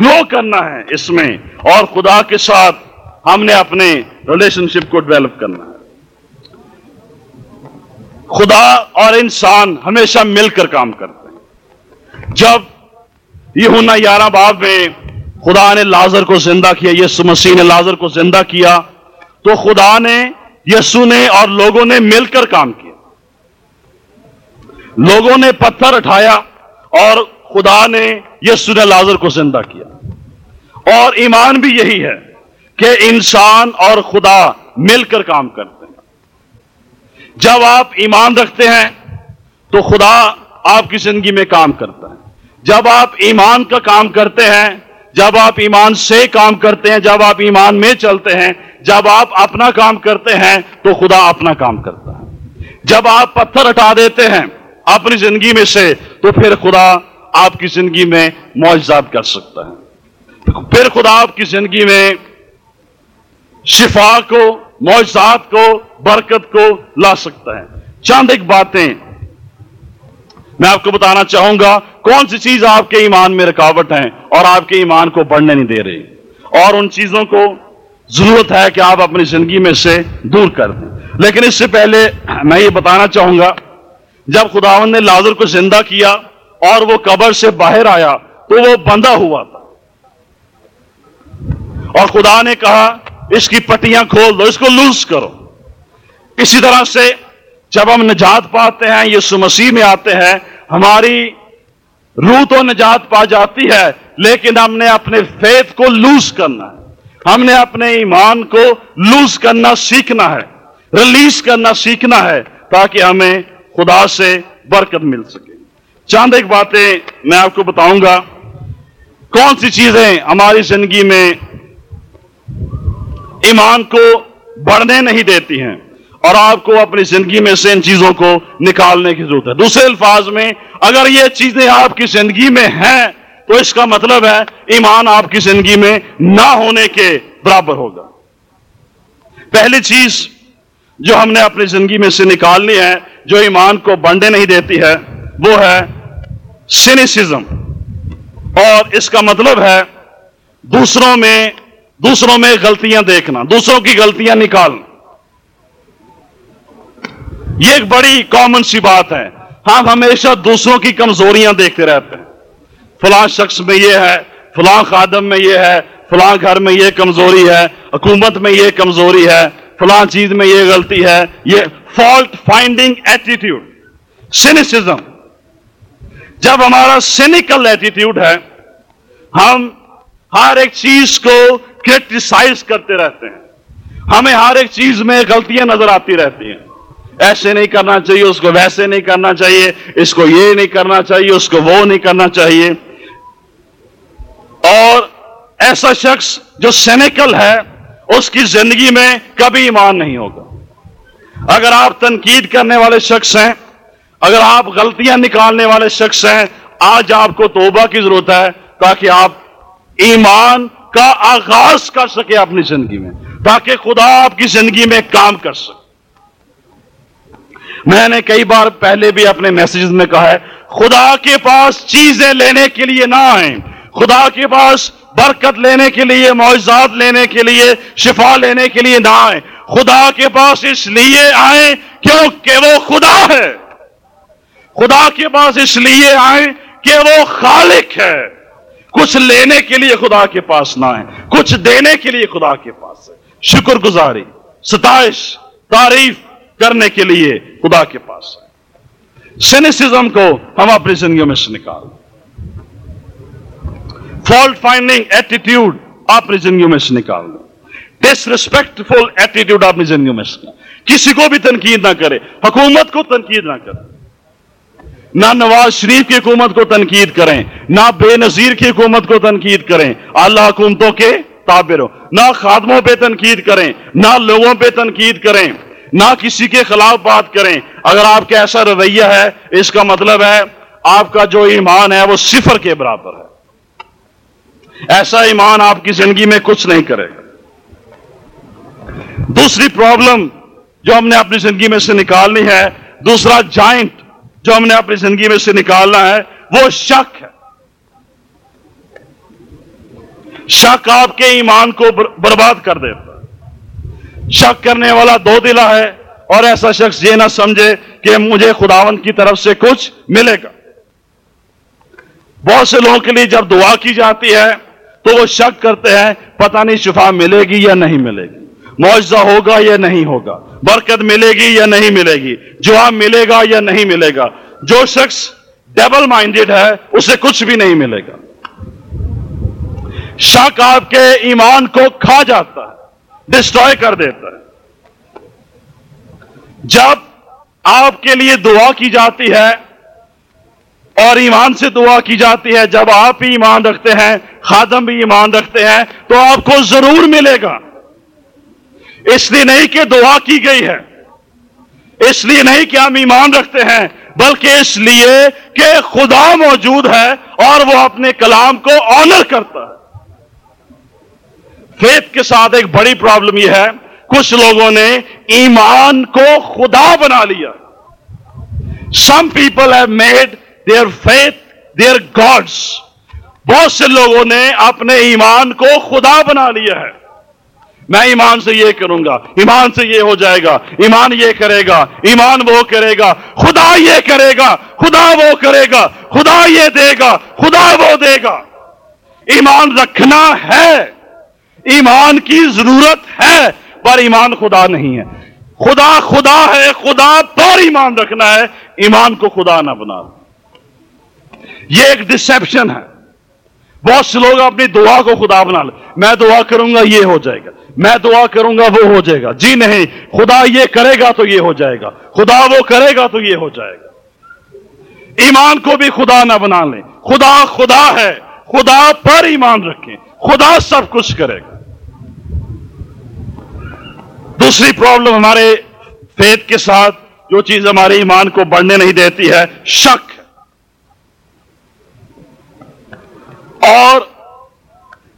Speaker 1: گرو کرنا ہے اس میں۔ اور خدا کے ساتھ ہم نے اپنے ریلیشن شپ کو ڈیولپ کرنا ہے۔ خدا اور انسان ہمیشہ مل کر کام کرتے ہیں۔ جب یہ ہونا یارہ باب میں خدا نے لازر کو زندہ کیا، یسو مسیح نے لازر کو زندہ کیا، تو خدا نے، یسو نے اور لوگوں نے مل کر کام کیا۔ لوگوں نے پتھر اٹھایا اور خدا نے یسو نے لازر کو زندہ کیا۔ اور ایمان بھی یہی ہے کہ انسان اور خدا مل کر کام کرتے ہیں۔ جب آپ ایمان رکھتے ہیں تو خدا آپ کی زندگی میں کام کرتا ہے۔ جب آپ ایمان کا کام کرتے ہیں، جب آپ ایمان سے کام کرتے ہیں، جب آپ ایمان میں چلتے ہیں، جب آپ اپنا کام کرتے ہیں تو خدا اپنا کام کرتا ہے۔ جب آپ پتھر ہٹا دیتے ہیں اپنی زندگی میں سے تو پھر خدا آپ کی زندگی میں معجزات کر سکتا ہے۔ پھر خدا آپ کی زندگی میں شفا کو، معجزات کو، برکت کو لا سکتا ہے۔ چند ایک باتیں میں آپ کو بتانا چاہوں گا، کون سی چیز آپ کے ایمان میں رکاوٹ ہے اور آپ کے ایمان کو بڑھنے نہیں دے رہی؟ اور ان چیزوں کو ضرورت ہے کہ آپ اپنی زندگی میں سے دور کر دیں۔ لیکن اس سے پہلے میں یہ بتانا چاہوں گا جب خداون نے لازر کو زندہ کیا اور وہ قبر سے باہر آیا تو وہ بندہ ہوا تھا۔ اور خدا نے کہا، اس کی پٹیاں کھول دو، اس کو لوز کرو۔ اسی طرح سے جب ہم نجات پاتے ہیں یسو مسیح میں آتے ہیں، ہماری روح تو نجات پا جاتی ہے، لیکن ہم نے اپنے فیت کو لوز کرنا ہے۔ ہم نے اپنے ایمان کو لوز کرنا سیکھنا ہے ریلیز کرنا سیکھنا ہے، تاکہ ہمیں خدا سے برکت مل سکے۔ چاند ایک باتیں میں آپ کو بتاؤں گا۔ کون سی چیزیں ہماری زندگی میں ایمان کو بڑھنے نہیں دیتی ہیں اور آپ کو اپنی زندگی میں سے ان چیزوں کو نکالنے کی ضرورت ہے؟ دوسرے الفاظ میں، اگر یہ چیزیں آپ کی زندگی میں ہیں، تو اس کا مطلب ہے ایمان آپ کی زندگی میں نہ ہونے کے برابر ہوگا۔ پہلی چیز جو ہم نے اپنی زندگی میں سے نکالنی ہے جو ایمان کو بنڈے نہیں دیتی ہے، وہ ہے سینسزم اور اس کا مطلب ہے دوسروں میں دوسروں میں غلطیاں دیکھنا، دوسروں کی غلطیاں نکالنا۔ یہ ایک بڑی کامن سی بات ہے۔ ہم ہمیشہ دوسروں کی کمزوریاں دیکھتے رہتے ہیں۔ فلاں شخص میں یہ ہے، فلاں خادم میں یہ ہے، فلاں گھر میں یہ کمزوری ہے، حکومت میں یہ کمزوری ہے۔ فلاں چیز میں یہ غلطی ہے، یہ فالٹ فائنڈنگ ایٹیٹیوڈ سینسزم جب ہمارا سینیکل ایٹیٹیوڈ ہے، ہم ہر ایک چیز کو کرٹیسائز کرتے رہتے ہیں۔ ہمیں ہر ایک چیز میں غلطیاں نظر آتی رہتی ہیں۔ ایسے نہیں کرنا چاہیے، اس کو ویسے نہیں کرنا چاہیے، اس کو یہ نہیں کرنا چاہیے، اس کو وہ نہیں کرنا چاہیے۔ اور ایسا شخص جو سینیکل ہے اس کی زندگی میں کبھی ایمان نہیں ہوگا۔ اگر آپ تنقید کرنے والے شخص ہیں، اگر آپ غلطیاں نکالنے والے شخص ہیں، آج آپ کو توبہ کی ضرورت ہے تاکہ آپ ایمان کا آغاز کر سکے اپنی زندگی میں، تاکہ خدا آپ کی زندگی میں کام کر سکے۔ میں نے کئی بار پہلے بھی اپنے میسیجز میں کہا ہے، خدا کے پاس چیزیں لینے کے لیے نہ آئیں۔ خدا کے پاس برکت لینے کے لیے، معجزات لینے کے لیے، شفا لینے کے لیے نہ آئیں۔ خدا کے پاس اس لیے آئیں کیونکہ وہ خدا ہے۔ خدا کے پاس اس لیے آئیں کہ وہ خالق ہے۔ کچھ لینے کے لیے خدا کے پاس نہ آئیں۔ کچھ دینے کے لیے خدا کے پاس ہے شکر گزاری، ستائش، تعریف کرنے کے لیے خدا کے پاس ہے سینسزم کو ہم اپنی زندگیوں میں سے نکال فالٹ فائنڈنگ ایٹیٹیوڈ اپنی زندگیوں میں سے نکال دیں۔ ڈس ریسپیکٹفل ایٹیٹیوڈ اپنی زندگیوں میں سے کسی کو بھی تنقید نہ کرے حکومت کو تنقید نہ کرے نہ نواز شریف کی حکومت کو تنقید کریں۔ نہ بے نظیر کی حکومت کو تنقید کریں۔ اللہ حکومتوں کے تابر ہو نہ خادموں پہ تنقید کریں۔ نہ لوگوں پہ تنقید کریں۔ نہ کسی کے خلاف بات کریں۔ اگر آپ کا ایسا رویہ ہے، اس کا مطلب ہے، آپ کا جو ایمان ہے، وہ صفر کے برابر ہے۔ ایسا ایمان آپ کی زندگی میں کچھ نہیں کرے گا۔ دوسری پرابلم جو ہم نے اپنی زندگی میں سے نکالنی ہے، دوسرا جائنٹ جو ہم نے اپنی زندگی میں سے نکالنا ہے، وہ شک ہے۔ شک آپ کے ایمان کو برباد کر دیتا شک کرنے والا دو دلا ہے اور ایسا شخص یہ نہ سمجھے کہ مجھے خداون کی طرف سے کچھ ملے گا۔ بہت سے لوگوں کے لیے جب دعا کی جاتی ہے تو وہ شک کرتے ہیں پتہ نہیں شفا ملے گی یا نہیں ملے گی۔ معاوضہ ہوگا یا نہیں ہوگا؟ برکت ملے گی یا نہیں ملے گی؟ جواب ملے گا یا نہیں ملے گا؟ جو شخص ڈبل مائنڈیڈ ہے، اسے کچھ بھی نہیں ملے گا۔ شک آپ کے ایمان کو کھا جاتا ہے ڈسٹروائے کر دیتا ہے۔ جب آپ کے لیے دعا کی جاتی ہے اور ایمان سے دعا کی جاتی ہے، جب آپ بھی ایمان رکھتے ہیں، خادم بھی ایمان رکھتے ہیں، تو آپ کو ضرور ملے گا۔ اس لیے نہیں کہ دعا کی گئی ہے۔ اس لیے نہیں کہ ہم ایمان رکھتے ہیں، بلکہ اس لیے کہ خدا موجود ہے اور وہ اپنے کلام کو آنر کرتا ہے۔ فیت کے ساتھ ایک بڑی پرابلم یہ ہے، کچھ لوگوں نے ایمان کو خدا بنا لیا۔ Some people have made their faith their gods بہت سے لوگوں نے اپنے ایمان کو خدا بنا لیا ہے۔ میں ایمان سے یہ کروں گا، ایمان سے یہ ہو جائے گا، ایمان یہ کرے گا، ایمان وہ کرے گا، خدا یہ کرے گا، خدا وہ کرے گا، خدا یہ دے گا، خدا وہ دے گا۔ ایمان رکھنا ہے، ایمان کی ضرورت ہے، پر ایمان خدا نہیں ہے۔ خدا خدا ہے، خدا پر ایمان رکھنا ہے، ایمان کو خدا نہ بنا۔ یہ ایک ڈسپشن ہے۔ بہت سے لوگ اپنی دعا کو خدا بنا لے۔ میں دعا کروں گا یہ ہو جائے گا۔ میں دعا کروں گا وہ ہو جائے گا۔ جی نہیں، خدا یہ کرے گا تو یہ ہو جائے گا۔ خدا وہ کرے گا تو یہ ہو جائے گا۔ ایمان کو بھی خدا نہ بنا لیں۔ خدا خدا ہے۔ خدا پر ایمان رکھیں۔ خدا سب کچھ کرے گا۔ دوسری پرابلم ہمارے فیت کے ساتھ جو چیز ہمارے ایمان کو بڑھنے نہیں دیتی ہے، شک۔ اور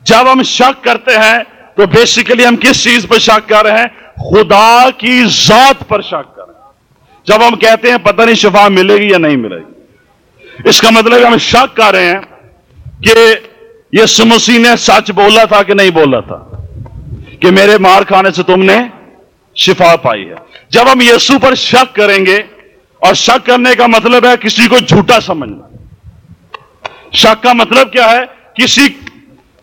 Speaker 1: جب ہم شک کرتے ہیں تو بیسیکلی ہم کس چیز پر شک کر رہے ہیں؟ خدا کی ذات پر شک کر رہے ہیں۔ جب ہم کہتے ہیں پتہ نہیں شفا ملے گی یا نہیں ملے گی۔ اس کا مطلب ہم شک کر رہے ہیں کہ یہ سمسی نے سچ بولا تھا کہ نہیں بولا تھا؟ کہ میرے مار کھانے سے تم نے شفا پائی ہے۔ جب ہم یسو پر شک کریں گے اور شک کرنے کا مطلب ہے کسی کو جھوٹا سمجھنا۔ شک کا مطلب کیا ہے؟ کسی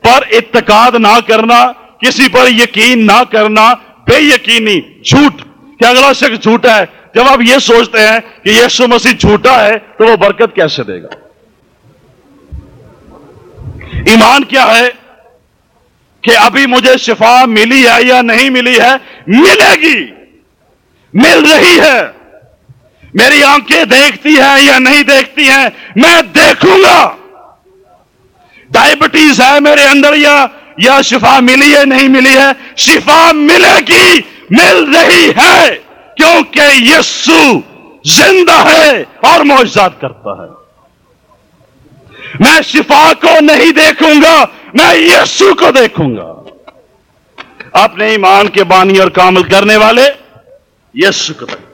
Speaker 1: پر اعتقاد نہ کرنا، کسی پر یقین نہ کرنا بے یقینی، جھوٹ۔ کہ اگلا شخص جھوٹا ہے، جب آپ یہ سوچتے ہیں کہ یسو مسیح جھوٹا ہے، تو وہ برکت کیسے دے گا؟ ایمان کیا ہے کہ ابھی مجھے شفا ملی ہے یا نہیں ملی ہے؟ ملے گی۔ مل رہی ہے۔ میری آنکھیں دیکھتی ہیں یا نہیں دیکھتی ہیں؟ میں دیکھوں گا۔ ڈائبٹیز ہے میرے اندر، یا یا شفا ملی ہے، نہیں ملی ہے؟ شفا ملے گی، مل رہی ہے، کیونکہ یسو زندہ ہے اور معجزات کرتا ہے۔ میں شفا کو نہیں دیکھوں گا، میں یسو کو دیکھوں گا۔ اپنے ایمان کے بانی اور کامل کرنے والے یسو کو دیکھوں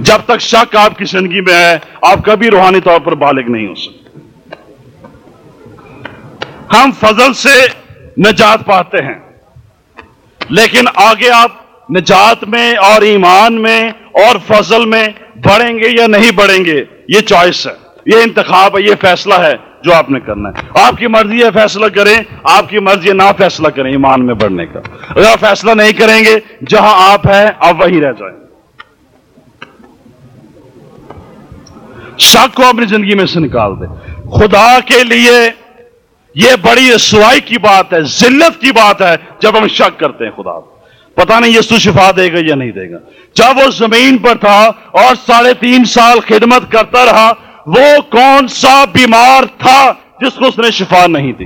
Speaker 1: جب تک شک آپ کی زندگی میں ہے، آپ کبھی روحانی طور پر بالغ نہیں ہو سکتے۔ ہم فضل سے نجات پاتے ہیں۔ لیکن آگے آپ نجات میں اور ایمان میں اور فضل میں بڑھیں گے یا نہیں بڑھیں گے، یہ چوائس ہے۔ یہ انتخاب ہے، یہ فیصلہ ہے جو آپ نے کرنا ہے۔ آپ کی مرضی ہے فیصلہ کریں، آپ کی مرضی ہے نہ فیصلہ کریں ایمان میں بڑھنے کا۔ اگر آپ فیصلہ نہیں کریں گے، جہاں آپ ہیں، آپ وہیں رہ جائیں۔ شک کو اپنی زندگی میں سے نکال دیں۔ خدا کے لیے یہ بڑی رسوائی کی بات ہے، ذلت کی بات ہے جب ہم شک کرتے ہیں خدا پتا نہیں یسو شفا دے گا یا نہیں دے گا۔ جب وہ زمین پر تھا اور ساڑھے تین سال خدمت کرتا رہا، وہ کون سا بیمار تھا جس کو اس نے شفا نہیں دی؟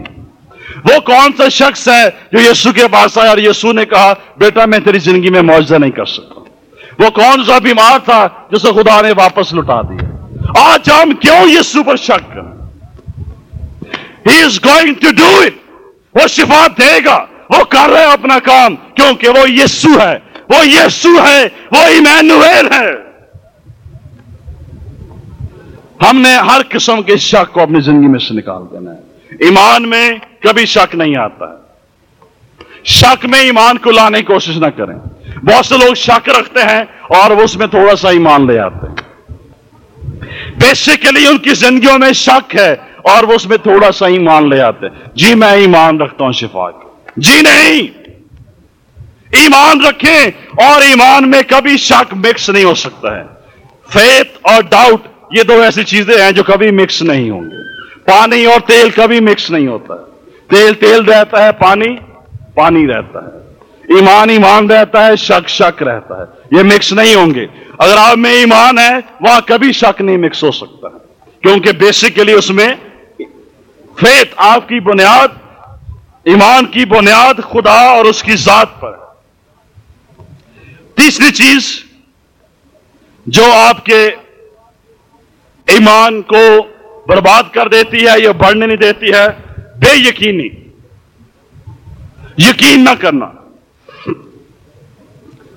Speaker 1: وہ کون سا شخص ہے جو یسو کے پاس آیا اور یسو نے کہا، بیٹا، میں تیری زندگی میں معاوضہ نہیں کر سکتا۔ وہ کون سا بیمار تھا جسے خدا نے واپس لٹا دیا۔ آج ہم کیوں یسو پر شک کریں؟ He is going to do it وہ شفا دے گا۔ وہ کر رہے اپنا کام، کیونکہ وہ یسو ہے۔ وہ یسو ہے، وہ ایمینویل ہے۔ ہم نے ہر قسم کے شک کو اپنی زندگی میں سے نکال دینا ہے۔ ایمان میں کبھی شک نہیں آتا۔ ہے شک میں ایمان کو لانے کی کوشش نہ کریں۔ بہت سے لوگ شک رکھتے ہیں اور وہ اس میں تھوڑا سا ایمان لے آتے ہیں۔ بیسیکلی ان کی زندگیوں میں شک ہے۔ اور وہ اس میں تھوڑا سا ایمان لے آتے ہیں۔ جی میں ایمان رکھتا ہوں شفا کے۔ جی نہیں۔ ایمان رکھیں اور ایمان میں کبھی شک مکس نہیں ہو سکتا ہے۔ فیت اور ڈاؤٹ یہ دو ایسی چیزیں ہیں جو کبھی مکس نہیں ہوں گے۔ پانی اور تیل کبھی مکس نہیں ہوتا۔ ہے تیل تیل رہتا ہے، پانی پانی رہتا ہے۔ ایمان ایمان رہتا ہے، شک شک رہتا ہے۔ یہ مکس نہیں ہوں گے۔ اگر آپ میں ایمان ہے، وہاں کبھی شک نہیں مکس ہو سکتا۔ ہے کیونکہ بیسیکلی اس میں فیت آپ کی بنیاد، ایمان کی بنیاد خدا اور اس کی ذات پر تیسری چیز جو آپ کے ایمان کو برباد کر دیتی ہے یا بڑھنے نہیں دیتی ہے، بے یقینی۔ یقین نہ کرنا۔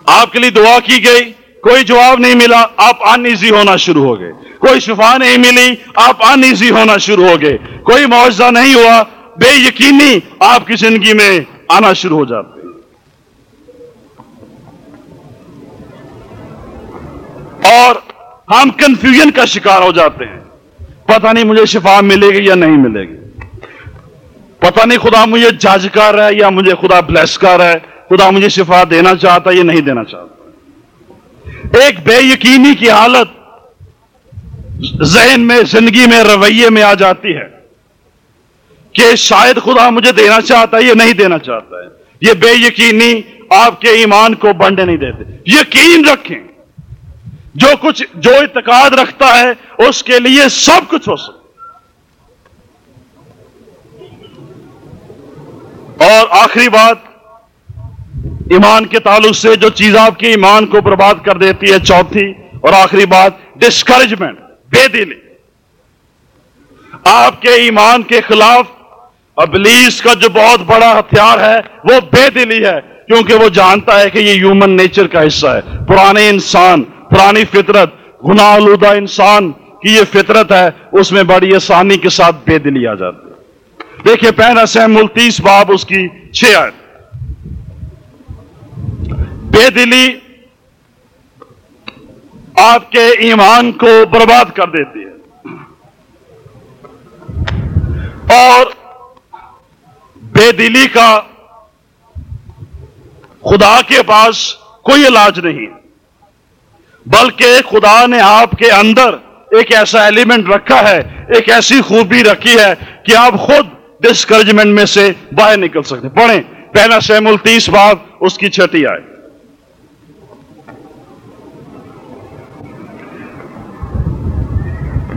Speaker 1: آپ کے لیے دعا کی گئی۔ کوئی جواب نہیں ملا، آپ ان ہونا شروع ہو گئے۔ کوئی شفا نہیں ملی، آپ ان ہونا شروع ہو گئے۔ کوئی معاوضہ نہیں ہوا، بے یقینی آپ کی زندگی میں آنا شروع ہو جاتے۔ اور ہم کنفیوژن کا شکار ہو جاتے ہیں۔ پتہ نہیں مجھے شفا ملے گی یا نہیں ملے گی۔ پتہ نہیں خدا مجھے جج کر رہا ہے یا مجھے خدا بلیس کر رہا ہے۔ خدا مجھے شفا دینا چاہتا ہے یا نہیں دینا چاہتا۔ ایک بے یقینی کی حالت ذہن میں، زندگی میں، رویے میں آ جاتی ہے کہ شاید خدا مجھے دینا چاہتا ہے یا نہیں دینا چاہتا ہے۔ یہ بے یقینی آپ کے ایمان کو بنڈے نہیں دیتے۔ یقین رکھیں۔ جو کچھ، جو اعتقاد رکھتا ہے، اس کے لیے سب کچھ ہو سکتا اور آخری بات ایمان کے تعلق سے جو چیز آپ کے ایمان کو برباد کر دیتی ہے، چوتھی اور آخری بات ڈسکریجمنٹ بے دلی۔ آپ کے ایمان کے خلاف ابلیس کا جو بہت بڑا ہتھیار ہے، وہ بے دلی ہے، کیونکہ وہ جانتا ہے کہ یہ ہیومن نیچر کا حصہ ہے۔ پرانے انسان، پرانی فطرت، گناہ آلودہ انسان کی یہ فطرت ہے، اس میں بڑی آسانی کے ساتھ بے دلی آ جاتی ہے۔ دیکھیے پہنا سیم التیس باب، اس کی چھ آئے بے دلی آپ کے ایمان کو برباد کر دیتی ہے۔ اور بے دلی کا خدا کے پاس کوئی علاج نہیں، بلکہ خدا نے آپ کے اندر ایک ایسا ایلیمنٹ رکھا ہے، ایک ایسی خوبی رکھی ہے کہ آپ خود ڈسکریجمنٹ میں سے باہر نکل سکتے۔ پڑھیں، پہلا سیم التیس باب، اس کی چھٹی آئے۔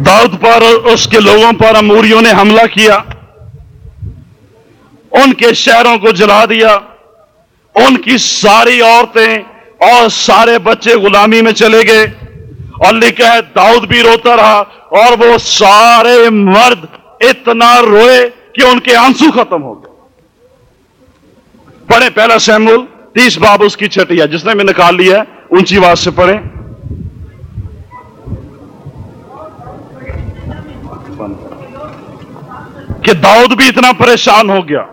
Speaker 1: داؤد پر اس کے لوگوں پر اموریوں نے حملہ کیا۔ ان کے شہروں کو جلا دیا۔ ان کی ساری عورتیں اور سارے بچے غلامی میں چلے گئے۔ اور لکھا ہے، داؤد بھی روتا رہا اور وہ سارے مرد اتنا روئے کہ ان کے آنسو ختم ہو گئے۔ پڑھیں پہلا سیمول، تیس باب اس کی چھٹی ہے۔ جس نے میں نکال لیا ہے، اونچی آواز سے پڑھیں۔ کہ داؤد بھی اتنا پریشان ہو گیا۔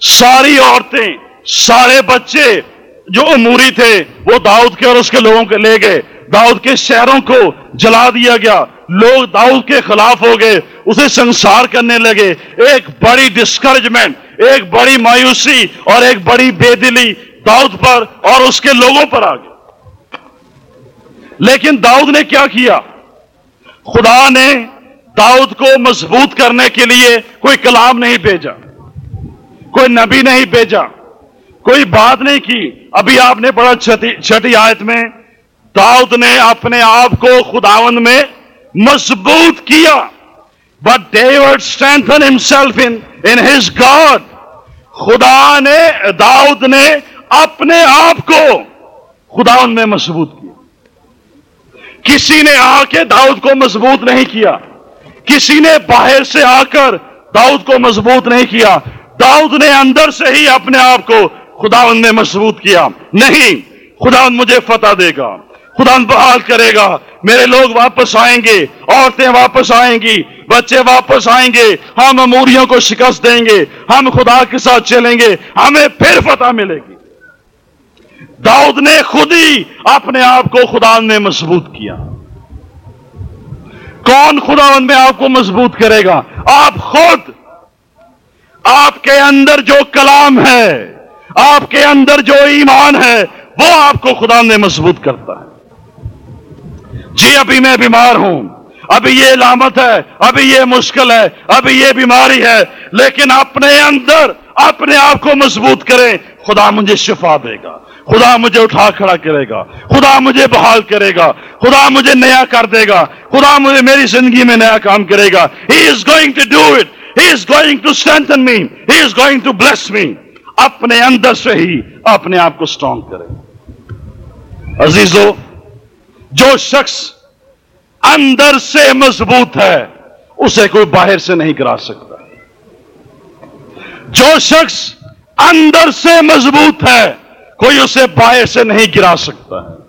Speaker 1: ساری عورتیں، سارے بچے جو اموری تھے، وہ داؤد کے اور اس کے لوگوں کے لے گئے۔ داؤد کے شہروں کو جلا دیا گیا۔ لوگ داؤد کے خلاف ہو گئے، اسے سنسار کرنے لگے۔ ایک بڑی ڈسکریجمنٹ ایک بڑی مایوسی اور ایک بڑی بے دلی داؤد پر اور اس کے لوگوں پر آ گئی لیکن داؤد نے کیا کیا؟ خدا نے داؤد کو مضبوط کرنے کے لیے کوئی کلام نہیں بھیجا، کوئی نبی نہیں بھیجا، کوئی بات نہیں کی۔ ابھی آپ نے پڑھا چھٹی آیت میں، داؤد نے اپنے آپ کو خداون میں مضبوط کیا but David strengthen himself in his God خدا نے، داؤد نے اپنے آپ کو خداون میں مضبوط کیا۔ کسی نے آ کے داؤد کو مضبوط نہیں کیا۔ کسی نے باہر سے آ کر داؤد کو مضبوط نہیں کیا۔ داؤد نے اندر سے ہی اپنے آپ کو خداون نے مضبوط کیا۔ نہیں خداون مجھے فتح دے گا۔ خدا بحال کرے گا۔ میرے لوگ واپس آئیں گے، عورتیں واپس آئیں گی، بچے واپس آئیں گے۔ ہم اموریوں کو شکست دیں گے، ہم خدا کے ساتھ چلیں گے، ہمیں پھر فتح ملے گی۔ داؤد نے خود ہی اپنے آپ کو خدا نے مضبوط کیا۔ کون خدا میں آپ کو مضبوط کرے گا؟ آپ خود۔ آپ کے اندر جو کلام ہے، آپ کے اندر جو ایمان ہے، وہ آپ کو خدا نے مضبوط کرتا ہے۔ جی ابھی میں بیمار ہوں۔ ابھی یہ علامت ہے، ابھی یہ مشکل ہے، ابھی یہ بیماری ہے۔ لیکن اپنے اندر، اپنے آپ کو مضبوط کریں خدا مجھے شفا دے گا۔ خدا مجھے اٹھا کھڑا کرے گا، خدا مجھے بحال کرے گا، خدا مجھے نیا کر دے گا، خدا مجھے میری زندگی میں نیا کام کرے گا۔ He is going to do it he is going to strengthen me he is going to bless me اپنے اندر سے ہی اپنے آپ کو اسٹرانگ کرے۔ عزیزو، جو شخص اندر سے مضبوط ہے، اسے کوئی باہر سے نہیں گرا سکتا۔ جو شخص اندر سے مضبوط ہے کوئی اسے باہر سے نہیں گرا سکتا ہے۔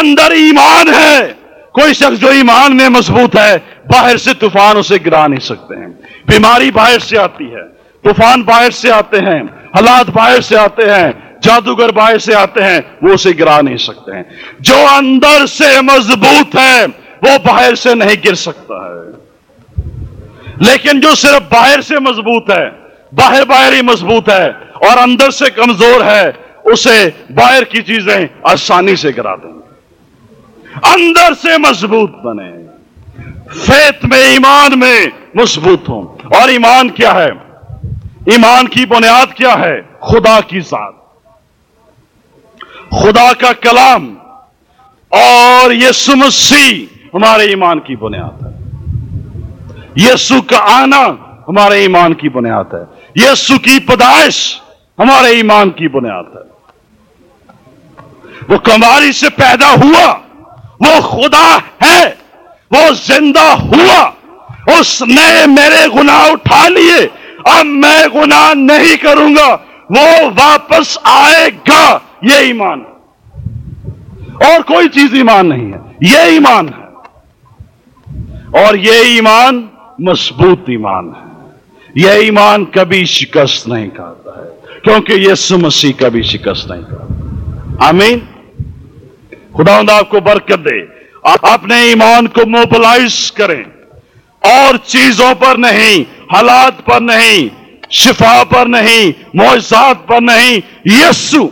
Speaker 1: اندر ایمان ہے، کوئی شخص جو ایمان میں مضبوط ہے، باہر سے طوفان اسے گرا نہیں سکتے ہیں۔ بیماری باہر سے آتی ہے، طوفان باہر سے آتے ہیں، حالات باہر سے آتے ہیں، جادوگر باہر سے آتے ہیں، وہ اسے گرا نہیں سکتے ہیں۔ جو اندر سے مضبوط ہے، وہ باہر سے نہیں گر سکتا ہے۔ لیکن جو صرف باہر سے مضبوط ہے، باہر باہر ہی مضبوط ہے اور اندر سے کمزور ہے اسے باہر کی چیزیں آسانی سے گرا دیں۔ گے اندر سے مضبوط بنے فیت میں، ایمان میں مضبوط ہوں۔ اور ایمان کیا ہے؟ ایمان کی بنیاد کیا ہے؟ خدا کی ذات۔ خدا کا کلام اور یسو مسیح ہمارے ایمان کی بنیاد ہے۔ یسو کا آنا ہمارے ایمان کی بنیاد ہے۔ یسو کی پیدائش ہمارے ایمان کی بنیاد ہے۔ وہ کماری سے پیدا ہوا، وہ خدا ہے، وہ زندہ ہوا۔ اس نے میرے گناہ اٹھا لیے۔ اب میں گناہ نہیں کروں گا، وہ واپس آئے گا۔ یہ ایمان ہے۔ اور کوئی چیز ایمان نہیں ہے۔ یہ ایمان ہے۔ اور یہ ایمان مضبوط ایمان ہے۔ یہ ایمان کبھی شکست نہیں کرتا ہے، کیونکہ یسو مسیح کبھی شکست نہیں کرتا۔ آمین۔ خدا آپ کو برکت دے۔ آپ اپنے ایمان کو موبلائز کریں۔ اور چیزوں پر نہیں، حالات پر نہیں، شفا پر نہیں، معجزات پر نہیں، یسو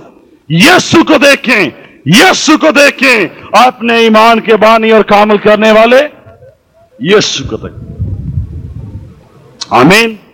Speaker 1: یسو کو دیکھیں، یسو کو دیکھیں۔ اپنے ایمان کے بانی اور کامل کرنے والے، یسو کو دیکھیں۔ آمین۔